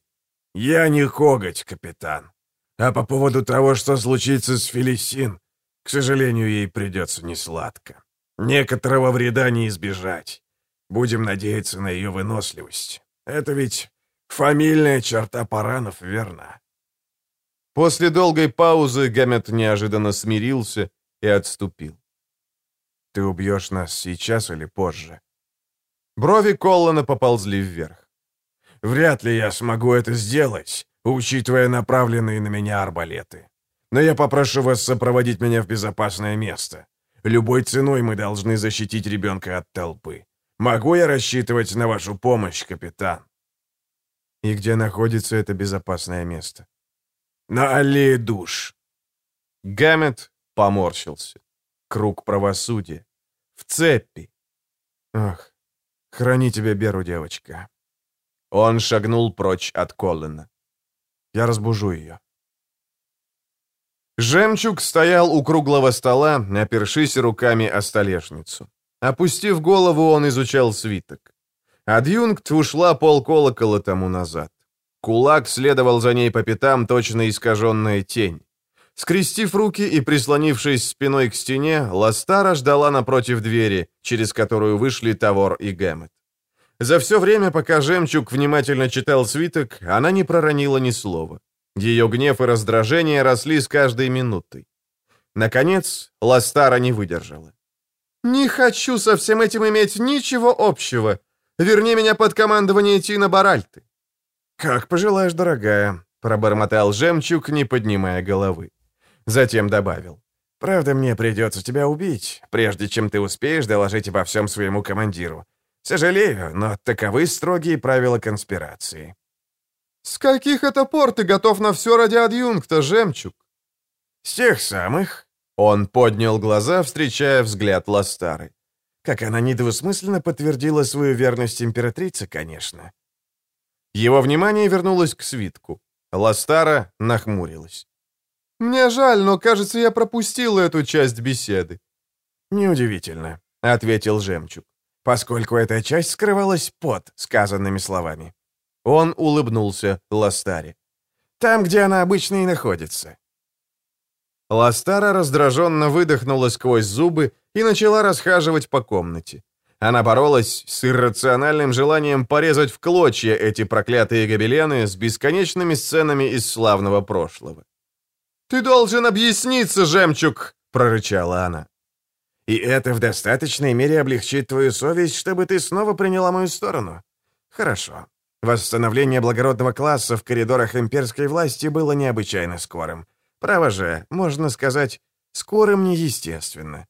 [SPEAKER 2] «Я не коготь, капитан. А по поводу того, что случится с Фелисин, к сожалению, ей придется несладко. Некоторого вреда не избежать. Будем надеяться на ее выносливость. Это ведь фамильная черта Паранов, верно?»
[SPEAKER 1] После долгой паузы Гаммет неожиданно смирился и отступил. «Ты убьешь нас сейчас или позже?» Брови Коллана поползли вверх.
[SPEAKER 2] «Вряд ли я смогу это сделать, учитывая направленные на меня арбалеты. Но я попрошу вас сопроводить меня в безопасное место. Любой ценой мы должны защитить ребенка от толпы. Могу я рассчитывать на вашу помощь, капитан?»
[SPEAKER 1] «И где находится это безопасное место?»
[SPEAKER 2] на аллее душ».
[SPEAKER 1] Гаммет поморщился. Круг правосудия. В цепи. Ах, храни тебя Беру, девочка. Он шагнул прочь от Коллина. Я разбужу ее. Жемчуг стоял у круглого стола, опершись руками о столешницу. Опустив голову, он изучал свиток. Адъюнкт ушла полколокола тому назад. Кулак следовал за ней по пятам, точно искаженная тень. Скрестив руки и прислонившись спиной к стене, Ластара ждала напротив двери, через которую вышли Тавор и Гэммет. За все время, пока Жемчуг внимательно читал свиток, она не проронила ни слова. Ее гнев и раздражение росли с каждой минутой. Наконец, Ластара не выдержала. «Не хочу со всем этим иметь ничего общего. Верни меня под командование Тина Баральты». «Как пожелаешь, дорогая», — пробормотал жемчуг, не поднимая головы. Затем добавил. «Правда, мне придется тебя убить, прежде чем ты успеешь доложить обо всем своему командиру. Сожалею, но таковы строгие правила конспирации». «С каких это пор ты готов на все ради адъюнкта, жемчуг?»
[SPEAKER 2] «С тех самых».
[SPEAKER 1] Он поднял глаза, встречая взгляд Ластары.
[SPEAKER 2] Как она недвусмысленно подтвердила свою верность императрице, конечно.
[SPEAKER 1] Его внимание вернулось к свитку. Ластара нахмурилась. «Мне жаль, но, кажется, я пропустил эту часть беседы».
[SPEAKER 2] «Неудивительно», — ответил Жемчуг, поскольку эта часть скрывалась под сказанными словами.
[SPEAKER 1] Он улыбнулся Ластаре.
[SPEAKER 2] «Там, где она обычно и находится».
[SPEAKER 1] Ластара раздраженно выдохнула сквозь зубы и начала расхаживать по комнате. Она боролась с иррациональным желанием порезать в клочья эти проклятые гобелены с бесконечными сценами из славного прошлого. «Ты должен объясниться, жемчуг!» — прорычала она.
[SPEAKER 2] «И это в достаточной мере облегчит твою совесть, чтобы ты снова приняла мою сторону? Хорошо. Восстановление благородного класса в коридорах имперской власти было необычайно скорым. Право же, можно сказать, скорым неестественно.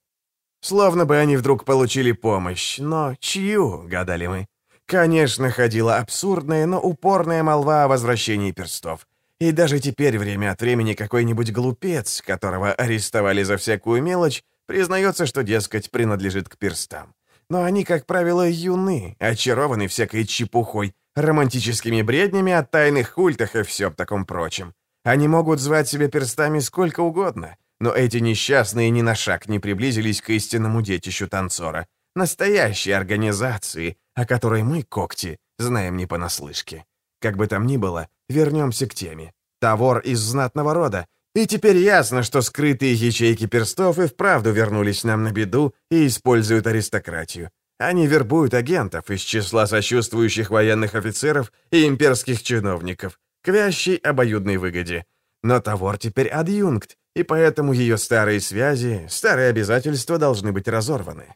[SPEAKER 2] Словно бы они вдруг получили помощь, но чью, гадали мы. Конечно, ходила абсурдная, но упорная молва о возвращении перстов. И даже теперь время от времени какой-нибудь глупец, которого арестовали за всякую мелочь, признается, что, дескать, принадлежит к перстам. Но они, как правило, юны, очарованы всякой чепухой, романтическими бреднями о тайных культах и всем таком прочем. Они могут звать себя перстами сколько угодно, но эти несчастные ни на шаг не приблизились к истинному детищу танцора, настоящей организации, о которой мы, когти, знаем не понаслышке. Как бы там ни было, вернемся к теме. Тавор из знатного рода, и теперь ясно, что скрытые ячейки перстов и вправду вернулись нам на беду и используют аристократию. Они вербуют агентов из числа сочувствующих военных офицеров и имперских чиновников к вящей обоюдной выгоде. Но Тавор теперь адъюнкт, и поэтому ее старые связи, старые обязательства должны быть разорваны.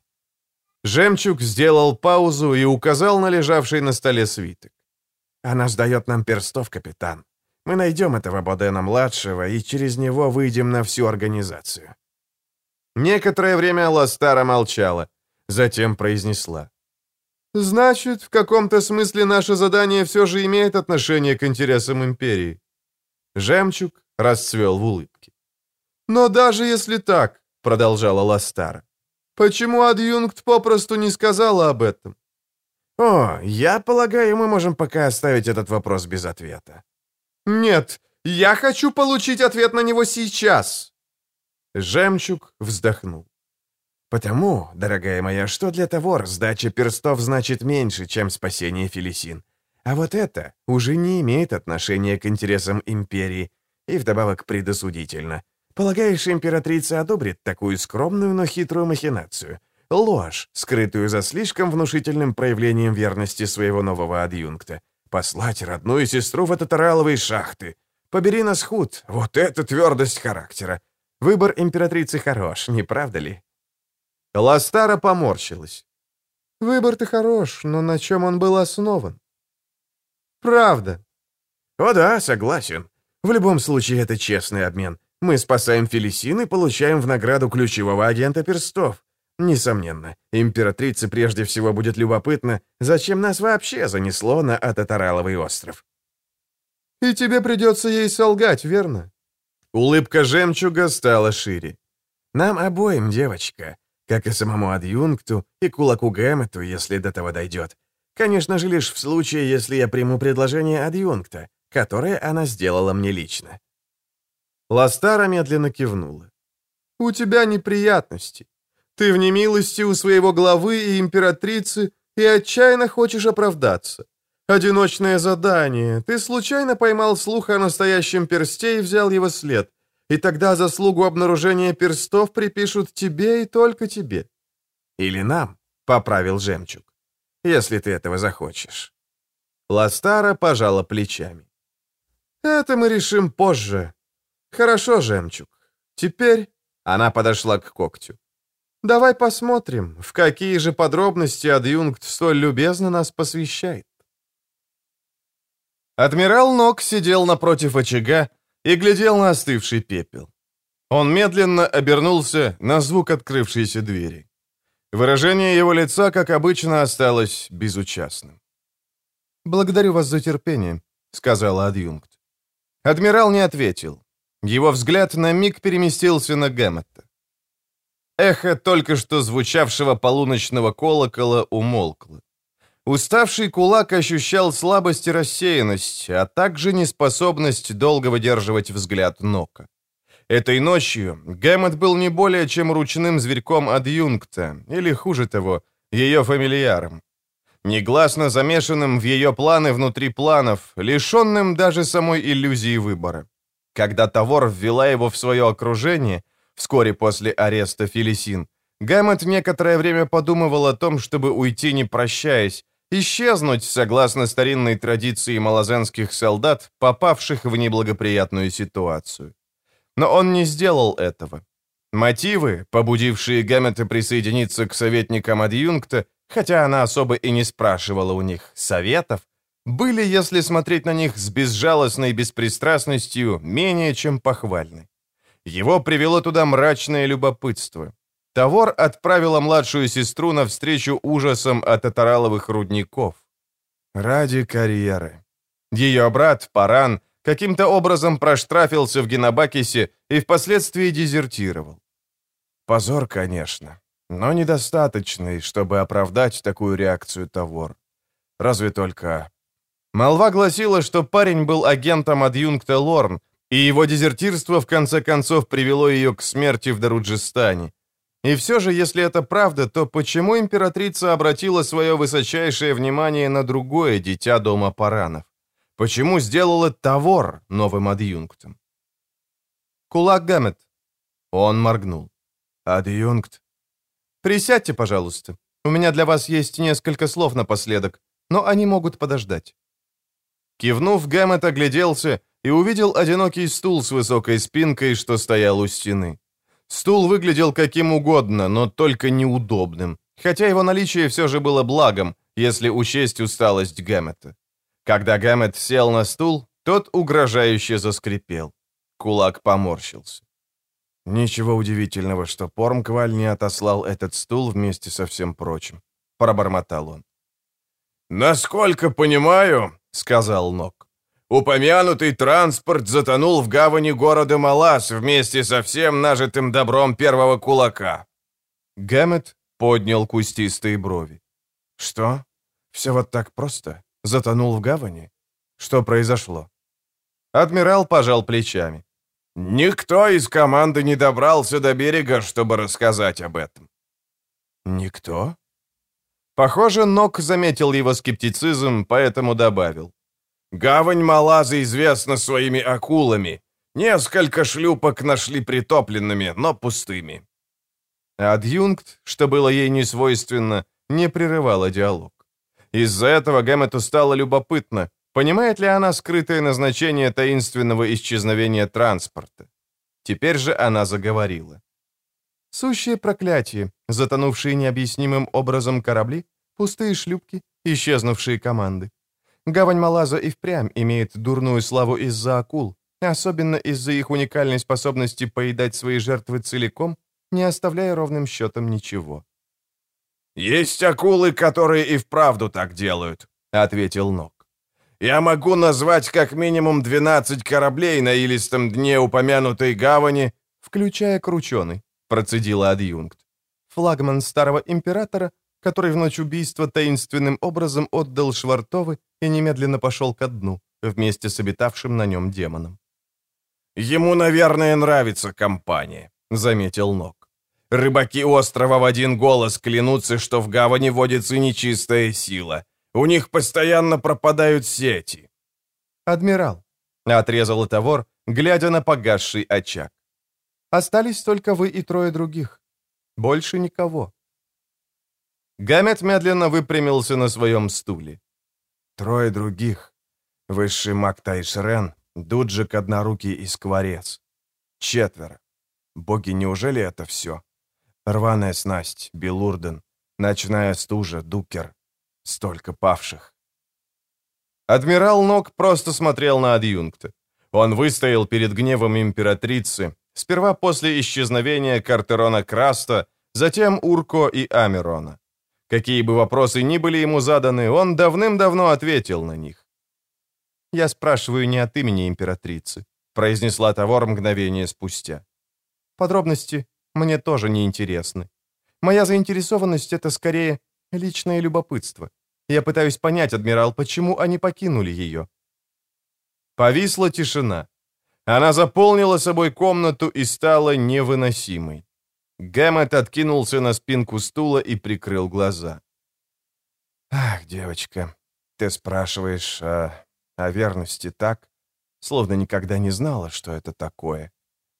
[SPEAKER 1] Жемчуг сделал паузу и указал на лежавший на столе свиток.
[SPEAKER 2] «Она сдает нам перстов, капитан. Мы найдем этого Бодена-младшего и через него выйдем на всю организацию».
[SPEAKER 1] Некоторое время Ластара молчала, затем произнесла. «Значит, в каком-то смысле наше задание все же имеет отношение к интересам Империи». Жемчуг расцвел в улыбке. «Но даже если так», — продолжала Ластара, «почему адъюнкт попросту не сказала об этом?»
[SPEAKER 2] «О, я полагаю, мы можем пока оставить этот вопрос без ответа».
[SPEAKER 1] «Нет, я хочу получить ответ на него сейчас!» Жемчуг вздохнул.
[SPEAKER 2] «Потому, дорогая моя, что для того сдача перстов значит меньше, чем спасение Фелисин. А вот это уже не имеет отношения к интересам империи и вдобавок предосудительно. Полагаешь, императрица одобрит такую скромную, но хитрую махинацию? Ложь, скрытую за слишком внушительным проявлением верности своего нового адъюнкта. Послать родную сестру в татараловые шахты. Побери нас худ, вот это твердость характера. Выбор императрицы хорош, не правда ли?
[SPEAKER 1] Ластара поморщилась. Выбор-то хорош, но на чем он был основан? Правда.
[SPEAKER 2] О да, согласен. В любом случае, это честный обмен. Мы спасаем Фелисин и получаем в награду ключевого агента перстов. Несомненно, императрице прежде всего будет любопытно, зачем нас вообще занесло на Ататараловый остров.
[SPEAKER 1] «И тебе придется ей солгать, верно?» Улыбка жемчуга стала шире.
[SPEAKER 2] «Нам обоим, девочка, как и самому адъюнкту и кулаку Гэммету, если до того дойдет. Конечно же, лишь в случае, если я приму предложение адъюнкта, которое она сделала мне лично».
[SPEAKER 1] Ластара медленно кивнула. «У тебя неприятности. Ты в немилости у своего главы и императрицы и отчаянно хочешь оправдаться. Одиночное задание. Ты случайно поймал слух о настоящем персте и взял его след. И тогда заслугу обнаружения перстов припишут тебе и только тебе.
[SPEAKER 2] Или нам, — поправил Жемчуг, — если ты этого захочешь.
[SPEAKER 1] Ластара пожала плечами. Это мы решим позже. Хорошо, Жемчуг. Теперь она подошла к когтю. Давай посмотрим, в какие же подробности адъюнкт столь любезно нас посвящает. Адмирал Нок сидел напротив очага и глядел на остывший пепел. Он медленно обернулся на звук открывшейся двери. Выражение его лица, как обычно, осталось безучастным. «Благодарю вас за терпение», — сказала адъюнкт. Адмирал не ответил. Его взгляд на миг переместился на Гэммета. Эхо только что звучавшего полуночного колокола умолкло. Уставший кулак ощущал слабость и рассеянность, а также неспособность долго выдерживать взгляд Нока. Этой ночью Гэммет был не более чем ручным зверьком адъюнкта, или, хуже того, ее фамильяром. Негласно замешанным в ее планы внутри планов, лишенным даже самой иллюзии выбора. Когда Тавор ввела его в свое окружение, вскоре после ареста Фелисин, Гэммет некоторое время подумывал о том, чтобы уйти не прощаясь, исчезнуть согласно старинной традиции малозенских солдат, попавших в неблагоприятную ситуацию. Но он не сделал этого. Мотивы, побудившие Гэммета присоединиться к советникам адъюнкта, хотя она особо и не спрашивала у них советов, были, если смотреть на них с безжалостной беспристрастностью, менее чем похвальны. Его привело туда мрачное любопытство. Тавор отправила младшую сестру навстречу ужасам от атараловых рудников. Ради карьеры. Ее брат, Паран, каким-то образом проштрафился в Генобакисе и впоследствии дезертировал. Позор, конечно, но недостаточный, чтобы оправдать такую реакцию Тавор. Разве только... Молва гласила, что парень был агентом адъюнкта Лорн, и его дезертирство в конце концов привело ее к смерти в Даруджистане. И все же, если это правда, то почему императрица обратила свое высочайшее внимание на другое дитя дома Паранов? Почему сделала Тавор новым адъюнктом? Кулак Гэммет. Он моргнул. Адъюнкт. Присядьте, пожалуйста. У меня для вас есть несколько слов напоследок, но они могут подождать. Кивнув, Гэммет огляделся и увидел одинокий стул с высокой спинкой, что стоял у стены. Стул выглядел каким угодно, но только неудобным, хотя его наличие все же было благом, если учесть усталость Гэммета. Когда Гэммет сел на стул, тот угрожающе заскрипел. Кулак поморщился. Ничего удивительного, что Пормкваль не отослал этот стул вместе со всем прочим. Пробормотал он.
[SPEAKER 2] «Насколько понимаю», — сказал Нок, Упомянутый транспорт затонул в гавани города Малас вместе со всем нажитым добром первого кулака.
[SPEAKER 1] Гэммет поднял кустистые брови. «Что? Все вот так просто? Затонул в гавани? Что произошло?» Адмирал пожал плечами.
[SPEAKER 2] «Никто из команды не добрался до берега, чтобы рассказать об этом».
[SPEAKER 1] «Никто?» Похоже, Нок заметил его скептицизм, поэтому добавил.
[SPEAKER 2] Гавань Малаза известна своими акулами. Несколько шлюпок нашли притопленными, но пустыми.
[SPEAKER 1] Адъюнкт, что было ей не свойственно, не прерывала диалог. Из-за этого Гэммету стало любопытно, понимает ли она скрытое назначение таинственного исчезновения транспорта. Теперь же она заговорила. Сущее проклятие, затонувшие необъяснимым образом корабли, пустые шлюпки, исчезнувшие команды. Гавань Малаза и впрямь имеет дурную славу из-за акул, особенно из-за их уникальной способности поедать свои жертвы целиком, не оставляя ровным счетом ничего.
[SPEAKER 2] «Есть акулы, которые и вправду так делают», — ответил Нок. «Я могу назвать как минимум 12 кораблей на илистом дне упомянутой гавани,
[SPEAKER 1] включая Крученый», — процедила адъюнкт. Флагман старого императора который в ночь убийства таинственным образом отдал Швартовы и немедленно пошел ко дну, вместе с обитавшим на нем демоном.
[SPEAKER 2] «Ему, наверное, нравится компания», — заметил Нок. «Рыбаки острова в один голос клянутся, что в гавани водится нечистая сила. У них постоянно пропадают сети».
[SPEAKER 1] «Адмирал», — отрезал Тавор, глядя на погасший очаг. «Остались только вы и трое других. Больше никого». Гамет медленно выпрямился на своем стуле. Трое других. Высший маг Тайшрен, Дуджик Однорукий и Скворец. Четверо. Боги, неужели это все? Рваная снасть, Белурден, ночная стужа, Дукер. Столько павших. Адмирал Нок просто смотрел на адъюнкта. Он выстоял перед гневом императрицы, сперва после исчезновения Картерона Краста, затем Урко и Амерона. Какие бы вопросы ни были ему заданы, он давным-давно ответил на них. «Я спрашиваю не от имени императрицы», — произнесла Тавор мгновение спустя. «Подробности мне тоже не интересны. Моя заинтересованность — это скорее личное любопытство. Я пытаюсь понять, адмирал, почему они покинули ее». Повисла тишина. Она заполнила собой комнату и стала невыносимой. Гэммет откинулся на спинку стула и прикрыл глаза. «Ах, девочка, ты спрашиваешь о, о верности так, словно никогда не знала, что это такое.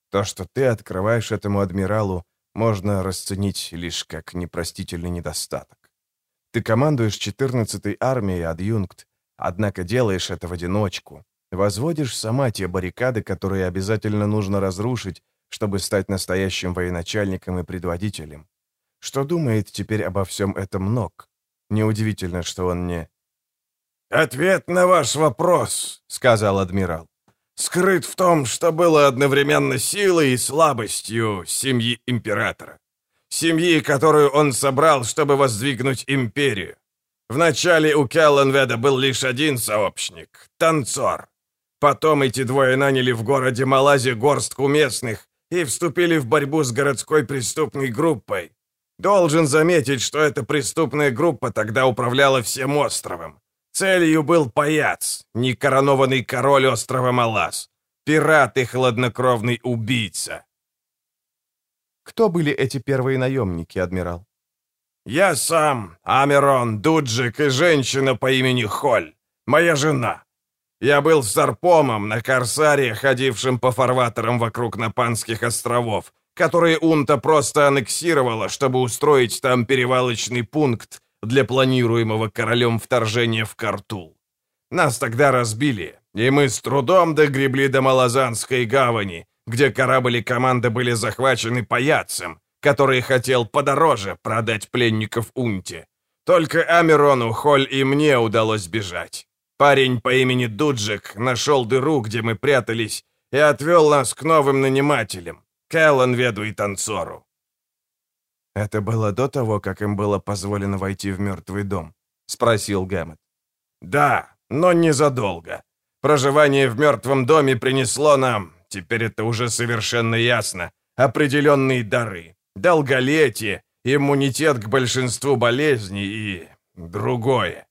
[SPEAKER 1] То, что ты открываешь этому адмиралу, можно расценить лишь как непростительный недостаток. Ты командуешь 14-й армией, адъюнкт, однако делаешь это в одиночку. Возводишь сама те баррикады, которые обязательно нужно разрушить, чтобы стать настоящим военачальником и предводителем. Что думает теперь обо всем этом Нок? Неудивительно, что он не...
[SPEAKER 2] «Ответ на ваш вопрос», — сказал адмирал. скрыт в том, что было одновременно силой и слабостью семьи императора. Семьи, которую он собрал, чтобы воздвигнуть империю. Вначале у Келленведа был лишь один сообщник — танцор. Потом эти двое наняли в городе Малазе горстку местных и вступили в борьбу с городской преступной группой. Должен заметить, что эта преступная группа тогда управляла всем островом. Целью был паяц, некоронованный король острова Малаз, пират и хладнокровный убийца.
[SPEAKER 1] Кто были эти первые наемники, адмирал?
[SPEAKER 2] Я сам, Амирон, Дуджик и женщина по имени Холь, моя жена. Я был сарпомом на Корсаре, ходившим по фарватерам вокруг Напанских островов, которые Унта просто аннексировала, чтобы устроить там перевалочный пункт для планируемого королем вторжения в Картул. Нас тогда разбили, и мы с трудом догребли до Малазанской гавани, где корабли команды были захвачены паяцем, который хотел подороже продать пленников Унте. Только Амирону, Холь и мне удалось бежать. Парень по имени Дуджик нашел дыру, где мы прятались, и отвел нас к новым нанимателям, Кэлланведу и Танцору.
[SPEAKER 1] «Это было до того, как им было позволено войти в мертвый дом?» — спросил Гэммет.
[SPEAKER 2] «Да, но незадолго. Проживание в мертвом доме принесло нам, теперь это уже совершенно ясно, определенные дары, долголетие, иммунитет к большинству болезней и другое.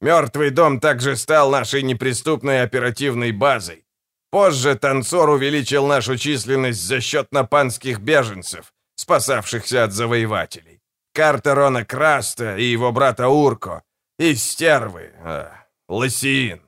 [SPEAKER 2] Мертвый дом также стал нашей неприступной оперативной базой. Позже танцор увеличил нашу численность за счет напанских беженцев, спасавшихся от завоевателей. Картерона Краста и его брата Урко, и стервы, э, Лосиин.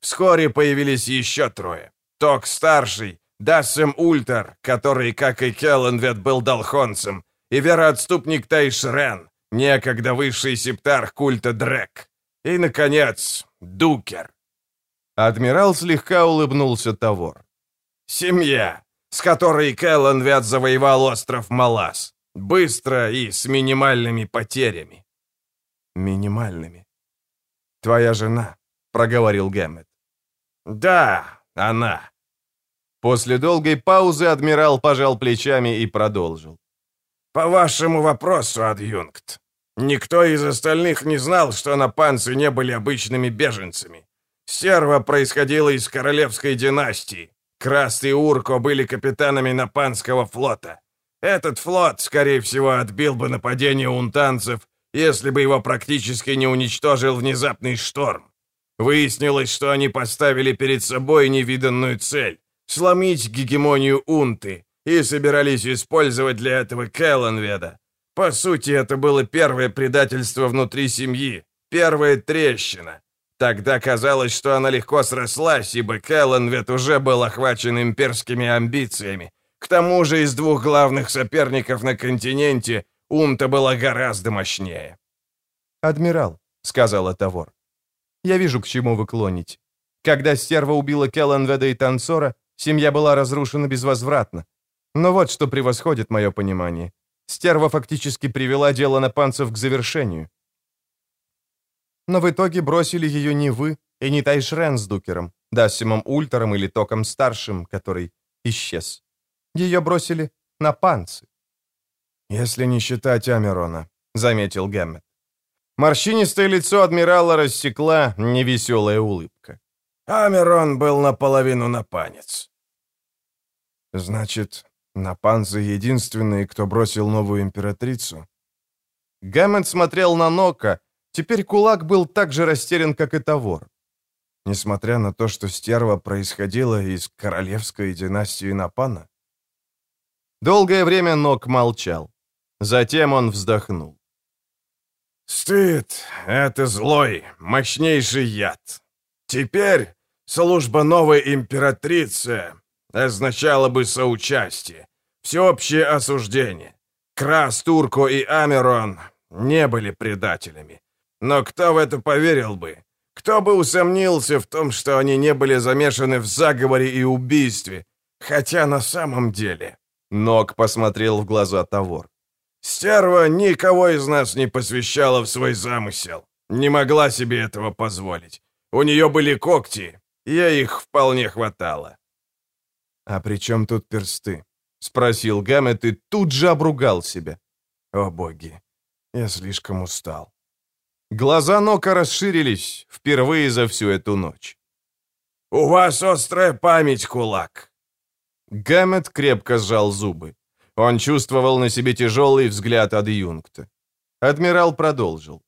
[SPEAKER 2] Вскоре появились еще трое. Ток-старший, Дассем Ультер, который, как и Келленвет, был долхонцем, и вероотступник Тайшрен, некогда высший септарх культа Дрек. И, наконец, Дукер.
[SPEAKER 1] Адмирал слегка улыбнулся Тавор.
[SPEAKER 2] Семья, с которой Кэллен завоевал остров Малас. Быстро и с минимальными потерями.
[SPEAKER 1] Минимальными. Твоя жена, проговорил Гэммет.
[SPEAKER 2] Да, она.
[SPEAKER 1] После долгой паузы адмирал пожал плечами и продолжил.
[SPEAKER 2] «По вашему вопросу, адъюнкт, Никто из остальных не знал, что напанцы не были обычными беженцами. Серва происходила из королевской династии. Краст и Урко были капитанами Напанского флота. Этот флот, скорее всего, отбил бы нападение унтанцев, если бы его практически не уничтожил внезапный шторм. Выяснилось, что они поставили перед собой невиданную цель — сломить гегемонию Унты, и собирались использовать для этого Келленведа, по сути, это было первое предательство внутри семьи, первая трещина. Тогда казалось, что она легко срослась, ибо Кэллен ведь уже был охвачен имперскими амбициями. К тому же из двух главных соперников на континенте ум-то была гораздо мощнее.
[SPEAKER 1] «Адмирал», — сказала Тавор, — «я вижу, к чему вы клоните. Когда стерва убила Келленведа и Танцора, семья была разрушена безвозвратно. Но вот что превосходит мое понимание. Стерва фактически привела дело на панцев к завершению. Но в итоге бросили ее не вы и не Тайшрен с Дукером, Дассимом Ультером или Током-старшим, который исчез. Ее бросили на панцы. «Если не считать Амерона», — заметил Гэммет. Морщинистое лицо адмирала рассекла невеселая улыбка.
[SPEAKER 2] «Амерон был наполовину напанец».
[SPEAKER 1] «Значит, Напанцы единственные, кто бросил новую императрицу. Гэммонд смотрел на Нока. Теперь кулак был так же растерян, как и Тавор. Несмотря на то, что стерва происходила из королевской династии Напана. Долгое время Нок молчал. Затем он вздохнул.
[SPEAKER 2] «Стыд — это злой, мощнейший яд. Теперь служба новой императрицы означало бы соучастие, всеобщее осуждение. Крас, Турко и Амерон не были предателями. Но кто в это поверил бы? Кто бы усомнился в том, что они не были замешаны в заговоре и убийстве? Хотя на самом деле...
[SPEAKER 1] Ног посмотрел в глаза Тавор.
[SPEAKER 2] Стерва никого из нас не посвящала в свой замысел. Не могла себе этого позволить. У нее были когти, ей их вполне хватало.
[SPEAKER 1] «А при чем тут персты?» — спросил Гаммет и тут же обругал себя. «О боги, я слишком устал». Глаза Нока расширились впервые за всю эту ночь.
[SPEAKER 2] «У вас острая память, кулак!»
[SPEAKER 1] Гаммет крепко сжал зубы. Он чувствовал на себе тяжелый взгляд адъюнкта. Адмирал продолжил.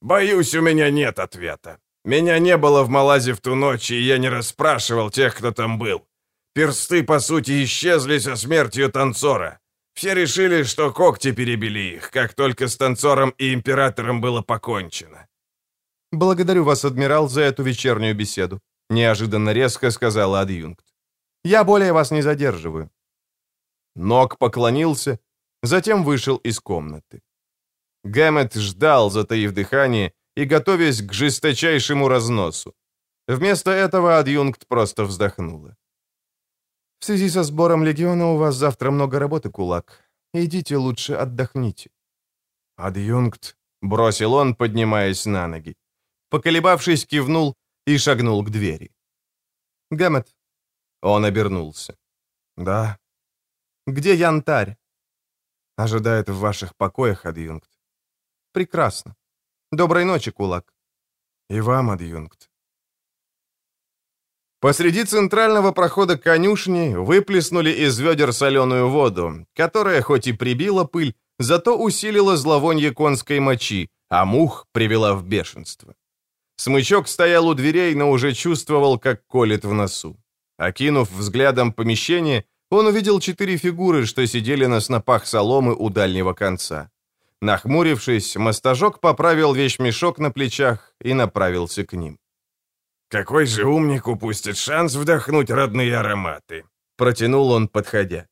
[SPEAKER 2] «Боюсь, у меня нет ответа. Меня не было в Малазе в ту ночь, и я не расспрашивал тех, кто там был. Персты, по сути, исчезли со смертью танцора. Все решили, что когти перебили их, как только с танцором и императором было покончено.
[SPEAKER 1] «Благодарю вас, адмирал, за эту вечернюю беседу», — неожиданно резко сказала адъюнкт. «Я более вас не задерживаю». Ног поклонился, затем вышел из комнаты. Гэммет ждал, затаив дыхание и готовясь к жесточайшему разносу. Вместо этого адъюнкт просто вздохнула. «В связи со сбором легиона у вас завтра много работы, кулак. Идите лучше отдохните». «Адъюнкт», — бросил он, поднимаясь на ноги. Поколебавшись, кивнул и шагнул к двери. «Гэммет». Он обернулся. «Да». «Где янтарь?» «Ожидает в ваших покоях, адъюнкт». «Прекрасно. Доброй ночи, кулак». «И вам, адъюнкт». Посреди центрального прохода конюшни выплеснули из ведер соленую воду, которая хоть и прибила пыль, зато усилила зловонье конской мочи, а мух привела в бешенство. Смычок стоял у дверей, но уже чувствовал, как колет в носу. Окинув взглядом помещение, он увидел четыре фигуры, что сидели на снопах соломы у дальнего конца. Нахмурившись, мостажок поправил вещмешок на плечах и направился к ним.
[SPEAKER 2] «Какой же умник упустит шанс вдохнуть родные ароматы?»
[SPEAKER 1] Протянул он, подходя.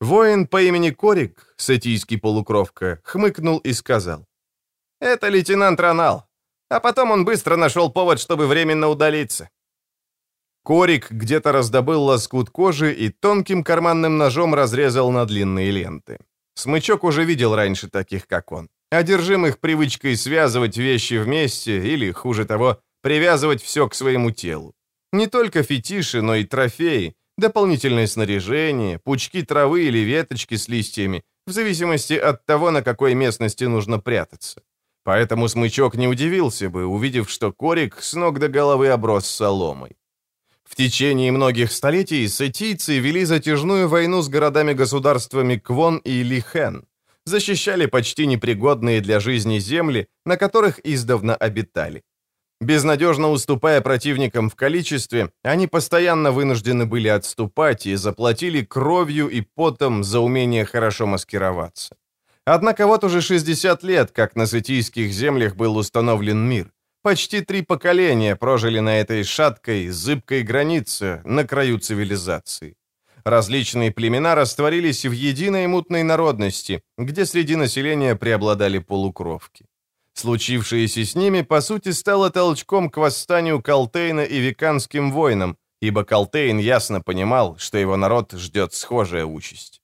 [SPEAKER 1] Воин по имени Корик, сатийский полукровка, хмыкнул и сказал. «Это лейтенант Ронал. А потом он быстро нашел повод, чтобы временно удалиться». Корик где-то раздобыл лоскут кожи и тонким карманным ножом разрезал на длинные ленты. Смычок уже видел раньше таких, как он. Одержимых привычкой связывать вещи вместе или, хуже того, привязывать все к своему телу. Не только фетиши, но и трофеи, дополнительное снаряжение, пучки травы или веточки с листьями, в зависимости от того, на какой местности нужно прятаться. Поэтому смычок не удивился бы, увидев, что корик с ног до головы оброс соломой. В течение многих столетий сетийцы вели затяжную войну с городами-государствами Квон и Лихен, защищали почти непригодные для жизни земли, на которых издавна обитали. Безнадежно уступая противникам в количестве, они постоянно вынуждены были отступать и заплатили кровью и потом за умение хорошо маскироваться. Однако вот уже 60 лет, как на сытийских землях был установлен мир. Почти три поколения прожили на этой шаткой, зыбкой границе, на краю цивилизации. Различные племена растворились в единой мутной народности, где среди населения преобладали полукровки. Случившееся с ними, по сути, стало толчком к восстанию Калтейна и веканским воинам, ибо Калтейн ясно понимал, что его народ ждет схожая участь.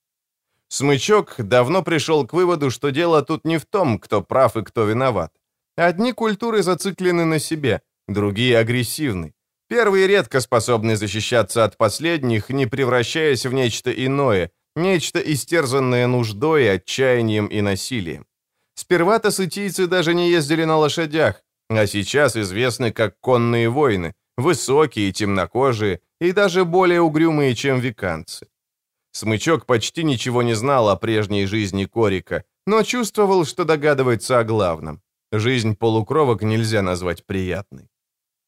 [SPEAKER 1] Смычок давно пришел к выводу, что дело тут не в том, кто прав и кто виноват. Одни культуры зациклены на себе, другие агрессивны. Первые редко способны защищаться от последних, не превращаясь в нечто иное, нечто истерзанное нуждой, отчаянием и насилием. Сперва-то сытийцы даже не ездили на лошадях, а сейчас известны как конные воины, высокие, темнокожие и даже более угрюмые, чем веканцы. Смычок почти ничего не знал о прежней жизни Корика, но чувствовал, что догадывается о главном. Жизнь полукровок нельзя назвать приятной.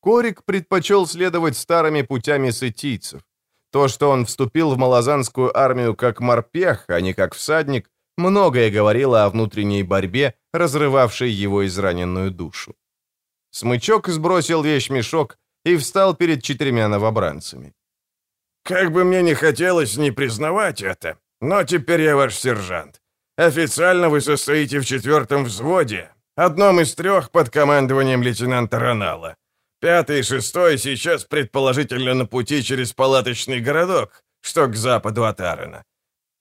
[SPEAKER 1] Корик предпочел следовать старыми путями сытийцев. То, что он вступил в малазанскую армию как морпех, а не как всадник, многое говорило о внутренней борьбе, разрывавшей его израненную душу. Смычок сбросил вещмешок и встал перед четырьмя новобранцами.
[SPEAKER 2] «Как бы мне не хотелось не признавать это, но теперь я ваш сержант. Официально вы состоите в четвертом взводе, одном из трех под командованием лейтенанта Ронала. Пятый и шестой сейчас предположительно на пути через палаточный городок, что к западу от Арена.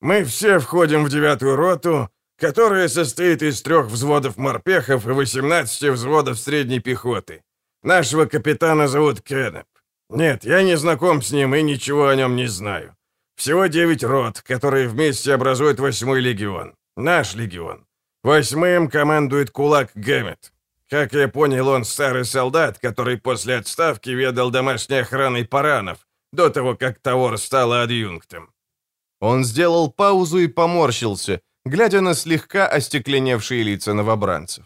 [SPEAKER 2] Мы все входим в девятую роту, которая состоит из трех взводов морпехов и 18 взводов средней пехоты. Нашего капитана зовут Кеннеп. Нет, я не знаком с ним и ничего о нем не знаю. Всего девять рот, которые вместе образуют восьмой легион. Наш легион. Восьмым командует кулак Гэммет. Как я понял, он старый солдат, который после отставки ведал домашней охраной паранов, до того, как Тавор стала адъюнктом.
[SPEAKER 1] Он сделал паузу и поморщился, глядя на слегка остекленевшие лица новобранцев.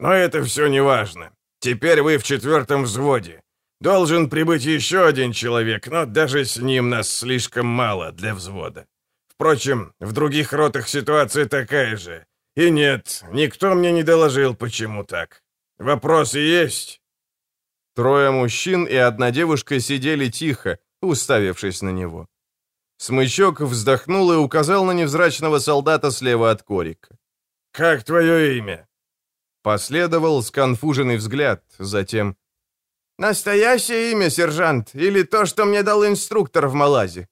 [SPEAKER 2] «Но это все не важно. Теперь вы в четвертом взводе. Должен прибыть еще один человек, но даже с ним нас слишком мало для взвода. Впрочем, в других ротах ситуация такая же. И нет, никто мне не доложил, почему так. Вопросы есть?»
[SPEAKER 1] Трое мужчин и одна девушка сидели тихо, уставившись на него. Смычок вздохнул и указал на невзрачного солдата слева от Корика.
[SPEAKER 2] «Как твое имя?»
[SPEAKER 1] Последовал сконфуженный взгляд, затем... «Настоящее имя, сержант, или то, что мне дал инструктор в Малазе?»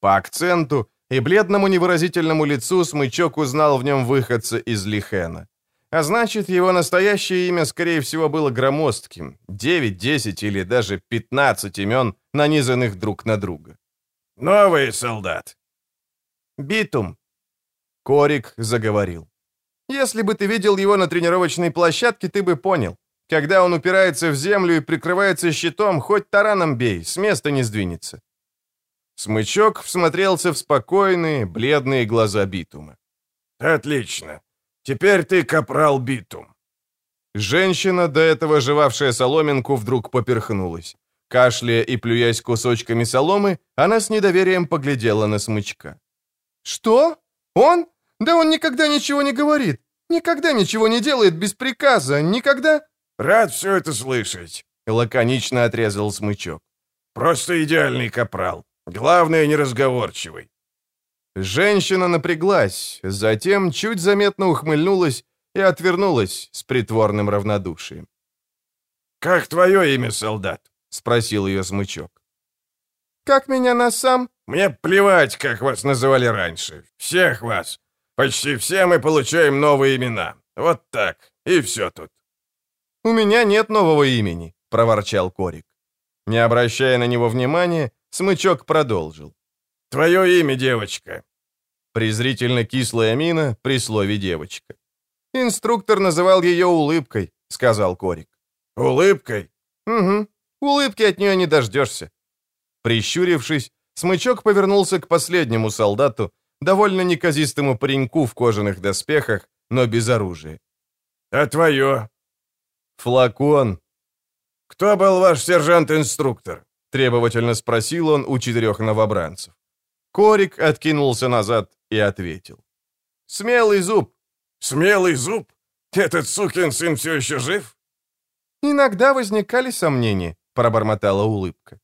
[SPEAKER 1] По акценту и бледному невыразительному лицу Смычок узнал в нем выходца из Лихена. А значит, его настоящее имя, скорее всего, было громоздким. 9, 10 или даже 15 имен, нанизанных друг на друга.
[SPEAKER 2] «Новый солдат».
[SPEAKER 1] «Битум». Корик заговорил. «Если бы ты видел его на тренировочной площадке, ты бы понял. Когда он упирается в землю и прикрывается щитом, хоть тараном бей, с места не сдвинется». Смычок всмотрелся в спокойные, бледные глаза Битума.
[SPEAKER 2] «Отлично. Теперь ты капрал Битум».
[SPEAKER 1] Женщина, до этого жевавшая соломинку, вдруг поперхнулась. Кашляя и плюясь кусочками соломы, она с недоверием поглядела на смычка. «Что? Он? Да он никогда ничего не говорит. Никогда ничего не делает без приказа. Никогда...»
[SPEAKER 2] «Рад все это слышать», —
[SPEAKER 1] лаконично отрезал смычок.
[SPEAKER 2] «Просто идеальный капрал. Главное, неразговорчивый».
[SPEAKER 1] Женщина напряглась, затем чуть заметно ухмыльнулась и отвернулась с притворным равнодушием.
[SPEAKER 2] «Как твое имя, солдат?»
[SPEAKER 1] — спросил ее смычок. «Как меня на сам?»
[SPEAKER 2] «Мне плевать, как вас называли раньше. Всех вас. Почти все мы получаем новые имена. Вот так. И все тут».
[SPEAKER 1] «У меня нет нового имени», — проворчал Корик. Не обращая на него внимания, смычок продолжил.
[SPEAKER 2] «Твое имя, девочка?»
[SPEAKER 1] Презрительно кислая мина при слове «девочка». «Инструктор называл ее улыбкой», — сказал Корик.
[SPEAKER 2] «Улыбкой?»
[SPEAKER 1] «Угу. Улыбки от нее не дождешься». Прищурившись, смычок повернулся к последнему солдату, довольно неказистому пареньку в кожаных доспехах, но без оружия.
[SPEAKER 2] «А твое?»
[SPEAKER 1] «Флакон».
[SPEAKER 2] «Кто был ваш сержант-инструктор?»
[SPEAKER 1] — требовательно спросил он у четырех новобранцев. Корик откинулся назад и ответил. «Смелый зуб».
[SPEAKER 2] «Смелый зуб? Этот сукин сын все еще жив?»
[SPEAKER 1] «Иногда возникали сомнения», — пробормотала улыбка.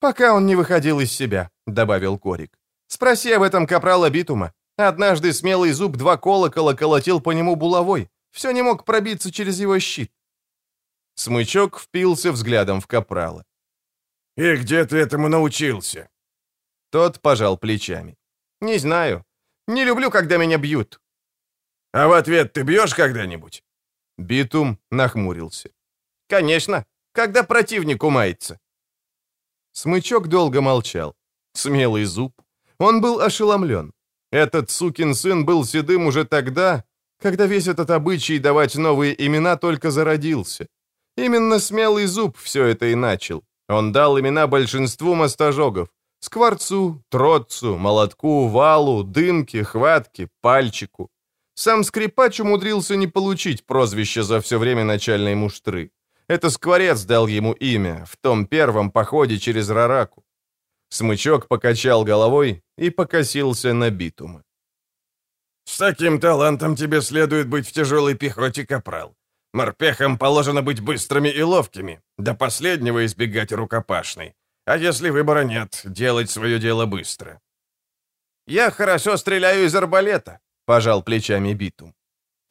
[SPEAKER 1] «Пока он не выходил из себя», — добавил Корик. «Спроси об этом капрала Битума. Однажды смелый зуб два колокола колотил по нему булавой. Все не мог пробиться через его щит». Смычок впился взглядом в капрала.
[SPEAKER 2] «И где ты этому научился?»
[SPEAKER 1] Тот пожал плечами. «Не знаю. Не люблю, когда меня бьют».
[SPEAKER 2] «А в ответ ты бьешь когда-нибудь?»
[SPEAKER 1] Битум нахмурился. «Конечно, когда противник умается». Смычок долго молчал. Смелый зуб. Он был ошеломлен. Этот сукин сын был седым уже тогда, когда весь этот обычай давать новые имена только зародился. Именно смелый зуб все это и начал. Он дал имена большинству мостожогов. Скворцу, Троцу, Молотку, Валу, Дымке, Хватке, Пальчику. Сам скрипач умудрился не получить прозвище за все время начальной муштры. Это Скворец дал ему имя в том первом походе через Рараку. Смычок покачал головой и покосился на битума.
[SPEAKER 2] «С таким талантом тебе следует быть в тяжелой пехоте, капрал. Морпехам положено быть быстрыми и ловкими, до последнего избегать рукопашной. А если выбора нет, делать свое дело быстро».
[SPEAKER 1] «Я хорошо стреляю из арбалета», — пожал плечами Битум.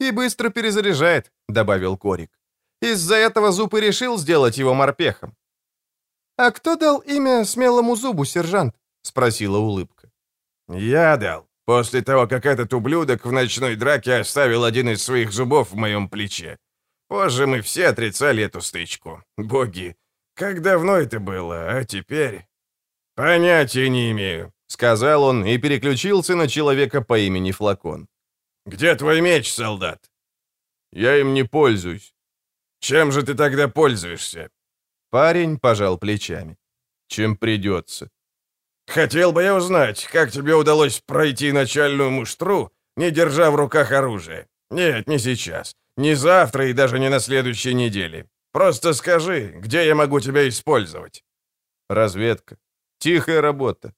[SPEAKER 1] «И быстро перезаряжает», — добавил Корик. «Из-за этого Зуб и решил сделать его морпехом». «А кто дал имя смелому зубу, сержант?» — спросила улыбка.
[SPEAKER 2] «Я дал, после того, как этот ублюдок в ночной драке оставил один из своих зубов в моем плече. Позже мы все отрицали эту стычку. Боги, как давно это было, а теперь... «Понятия не имею», — сказал он и переключился на человека по имени Флакон. «Где твой меч, солдат?»
[SPEAKER 1] «Я им не пользуюсь».
[SPEAKER 2] «Чем же ты тогда пользуешься?»
[SPEAKER 1] Парень пожал плечами. «Чем придется».
[SPEAKER 2] «Хотел бы я узнать, как тебе удалось пройти начальную муштру, не держа в руках оружие. Нет, не сейчас. Не завтра и даже не на следующей неделе. Просто скажи, где я могу тебя использовать?»
[SPEAKER 1] «Разведка. Тихая работа».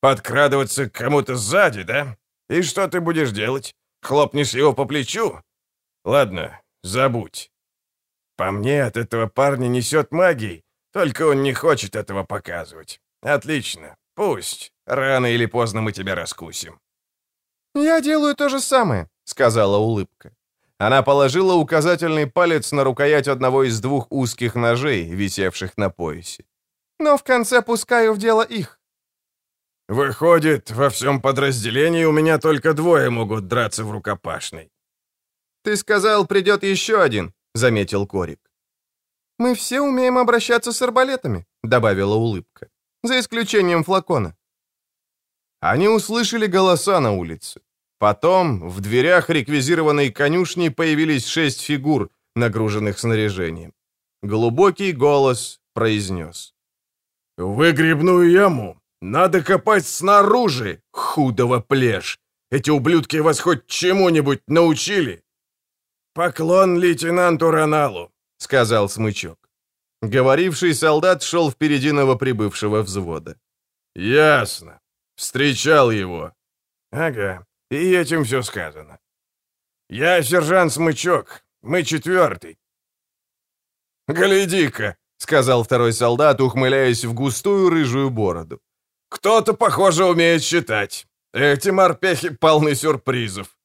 [SPEAKER 2] «Подкрадываться к кому-то сзади, да? И что ты будешь делать? Хлопнешь его по плечу? Ладно, забудь. По мне, от этого парня несет магией, только он не хочет этого показывать. Отлично, пусть. Рано или поздно мы тебя раскусим».
[SPEAKER 1] «Я делаю то же самое», — сказала улыбка. Она положила указательный палец на рукоять одного из двух узких ножей, висевших на поясе. «Но в конце пускаю в дело их».
[SPEAKER 2] «Выходит, во всем подразделении у меня только двое могут драться в рукопашной».
[SPEAKER 1] «Ты сказал, придет еще один», — заметил Корик. «Мы все умеем обращаться с арбалетами», — добавила улыбка. «За исключением флакона». Они услышали голоса на улице. Потом в дверях реквизированной конюшни появились шесть фигур, нагруженных снаряжением. Глубокий голос произнес.
[SPEAKER 2] «Выгребную яму надо копать снаружи, худого плешь. Эти ублюдки вас хоть чему-нибудь научили?» «Поклон лейтенанту Роналу», — сказал Смычок.
[SPEAKER 1] Говоривший солдат шел впереди новоприбывшего взвода.
[SPEAKER 2] «Ясно. Встречал его». «Ага. И этим все сказано. Я сержант Смычок. Мы четвертый. «Гляди-ка», — сказал второй солдат, ухмыляясь в густую рыжую бороду. «Кто-то, похоже, умеет считать. Эти морпехи полны сюрпризов».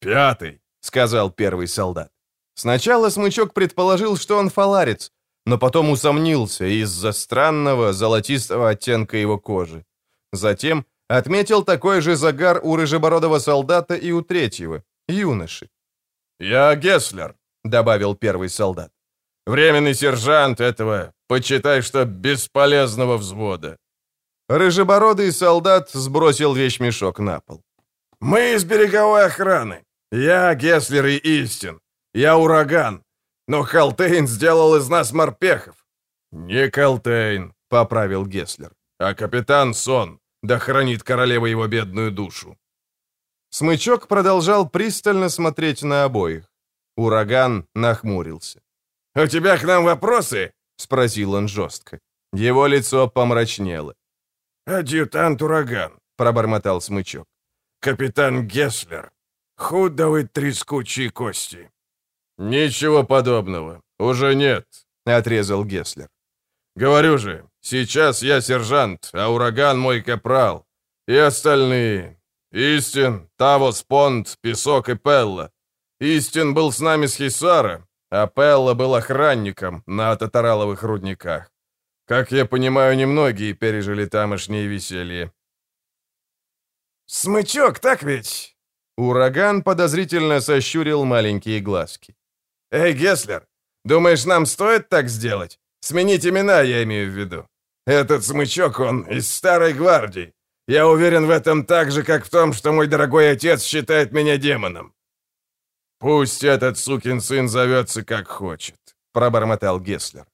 [SPEAKER 1] «Пятый», — сказал первый солдат. Сначала Смычок предположил, что он фаларец, но потом усомнился из-за странного золотистого оттенка его кожи. Затем Отметил такой же загар у рыжебородого солдата и у третьего, юноши.
[SPEAKER 2] «Я Гесслер», — добавил первый солдат. «Временный сержант этого, почитай, что бесполезного взвода».
[SPEAKER 1] Рыжебородый солдат сбросил вещмешок на пол.
[SPEAKER 2] «Мы из береговой охраны. Я Гесслер и Истин. Я ураган. Но Халтейн сделал из нас морпехов».
[SPEAKER 1] «Не Халтейн», — поправил Гесслер, — «а капитан Сон. Да хранит королева его бедную душу. Смычок продолжал пристально смотреть на обоих. Ураган нахмурился.
[SPEAKER 2] «У тебя к нам вопросы?»
[SPEAKER 1] — спросил он жестко. Его лицо помрачнело.
[SPEAKER 2] «Адъютант Ураган», — пробормотал Смычок. «Капитан Гесслер. Худовы трескучие кости».
[SPEAKER 1] «Ничего подобного. Уже нет», — отрезал Гесслер. «Говорю же, Сейчас я сержант, а ураган мой капрал. И остальные. Истин, Тавос, Понт, Песок и Пелла. Истин был с нами с Хисара, а Пелла был охранником на татараловых рудниках. Как я понимаю, немногие пережили тамошнее веселье.
[SPEAKER 2] «Смычок, так ведь?»
[SPEAKER 1] Ураган подозрительно сощурил маленькие глазки.
[SPEAKER 2] «Эй, Геслер, думаешь, нам стоит так сделать? Сменить имена, я имею в виду. Этот смычок, он из старой гвардии. Я уверен в этом так же, как в том, что мой дорогой отец считает меня демоном».
[SPEAKER 1] «Пусть этот сукин сын зовется как хочет», — пробормотал Гесслер.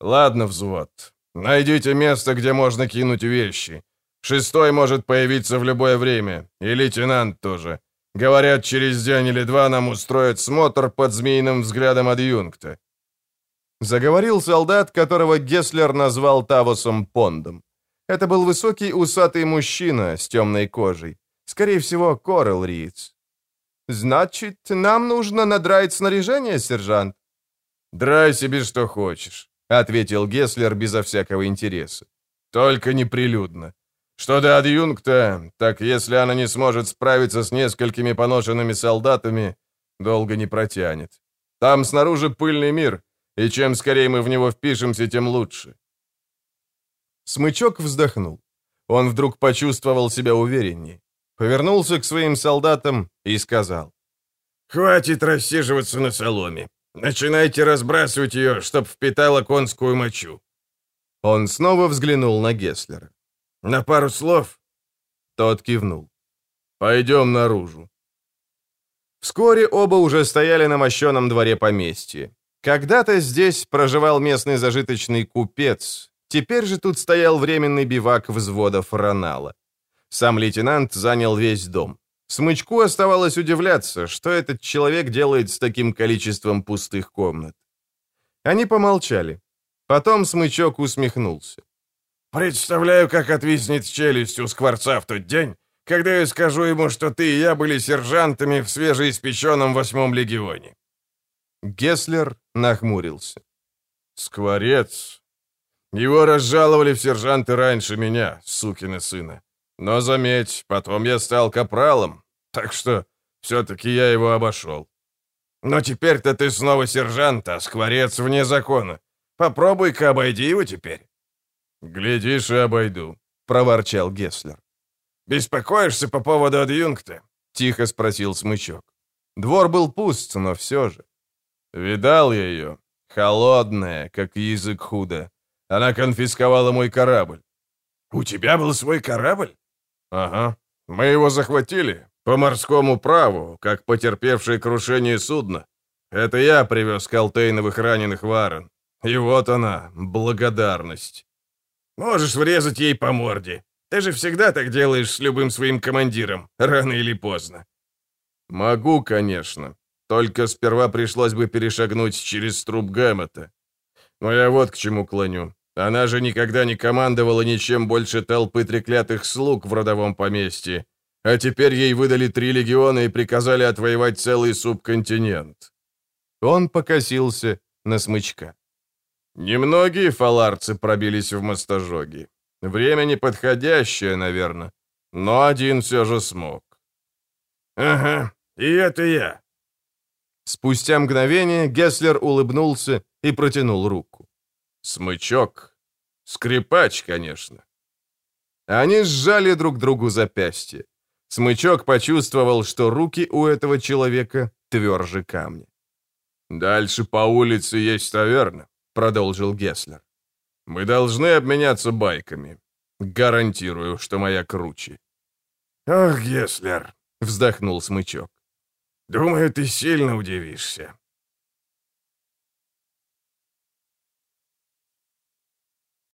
[SPEAKER 1] «Ладно, взвод. Найдите место, где можно кинуть вещи. Шестой может появиться в любое время, и лейтенант тоже. Говорят, через день или два нам устроят смотр под змеиным взглядом адъюнкта. Заговорил солдат, которого Гесслер назвал Тавосом Пондом. Это был высокий усатый мужчина с темной кожей. Скорее всего, Корел Риц. «Значит, нам нужно надраить снаряжение, сержант?» «Драй себе что хочешь», — ответил Гесслер безо всякого интереса. «Только неприлюдно. Что до адъюнкта, так если она не сможет справиться с несколькими поношенными солдатами, долго не протянет. Там снаружи пыльный мир, и чем скорее мы в него впишемся, тем лучше». Смычок вздохнул. Он вдруг почувствовал себя увереннее. Повернулся к своим солдатам и сказал.
[SPEAKER 2] «Хватит рассиживаться на соломе. Начинайте разбрасывать ее, чтоб впитала конскую мочу».
[SPEAKER 1] Он снова взглянул на Гесслера.
[SPEAKER 2] «На пару слов?»
[SPEAKER 1] Тот кивнул. «Пойдем наружу». Вскоре оба уже стояли на мощеном дворе поместья. Когда-то здесь проживал местный зажиточный купец, теперь же тут стоял временный бивак взводов Ронала. Сам лейтенант занял весь дом. Смычку оставалось удивляться, что этот человек делает с таким количеством пустых комнат. Они помолчали. Потом Смычок усмехнулся.
[SPEAKER 2] «Представляю, как отвиснет челюсть у Скворца в тот день, когда я скажу ему, что ты и я были сержантами в свежеиспеченном восьмом легионе».
[SPEAKER 1] Гесслер нахмурился.
[SPEAKER 2] «Скворец. Его разжаловали в сержанты раньше меня, сукина сына. Но заметь, потом я стал капралом, так что все-таки я его обошел. Но теперь-то ты снова сержант, а скворец вне закона. Попробуй-ка обойди его теперь». «Глядишь и обойду», — проворчал Гесслер. «Беспокоишься по поводу адъюнкта?» — тихо спросил Смычок.
[SPEAKER 1] Двор был пуст, но все же.
[SPEAKER 2] Видал я ее. Холодная, как язык худо. Она конфисковала мой корабль. «У тебя был свой корабль?» «Ага. Мы его захватили. По морскому праву, как потерпевшее крушение судно. Это я привез Колтейновых раненых Варен. И вот она, благодарность. Можешь врезать ей по морде. Ты же всегда так делаешь с любым своим командиром, рано или поздно.
[SPEAKER 1] Могу, конечно. Только сперва пришлось бы перешагнуть через труп Гэммета. Но я вот к чему клоню. Она же никогда не командовала ничем больше толпы треклятых слуг в родовом поместье. А теперь ей выдали три легиона и приказали отвоевать целый субконтинент. Он покосился на смычка. Немногие фаларцы пробились в мостожоги. Время неподходящее, наверное, но один все же смог.
[SPEAKER 2] «Ага, и это я».
[SPEAKER 1] Спустя мгновение Гесслер улыбнулся и протянул руку. Смычок. Скрипач, конечно. Они сжали друг другу запястье. Смычок почувствовал, что руки у этого человека тверже камня. «Дальше по улице есть таверна», — продолжил Гесслер. «Мы должны обменяться байками. Гарантирую, что моя круче».
[SPEAKER 2] «Ах, Гесслер», —
[SPEAKER 1] вздохнул Смычок.
[SPEAKER 2] «Думаю, ты сильно удивишься.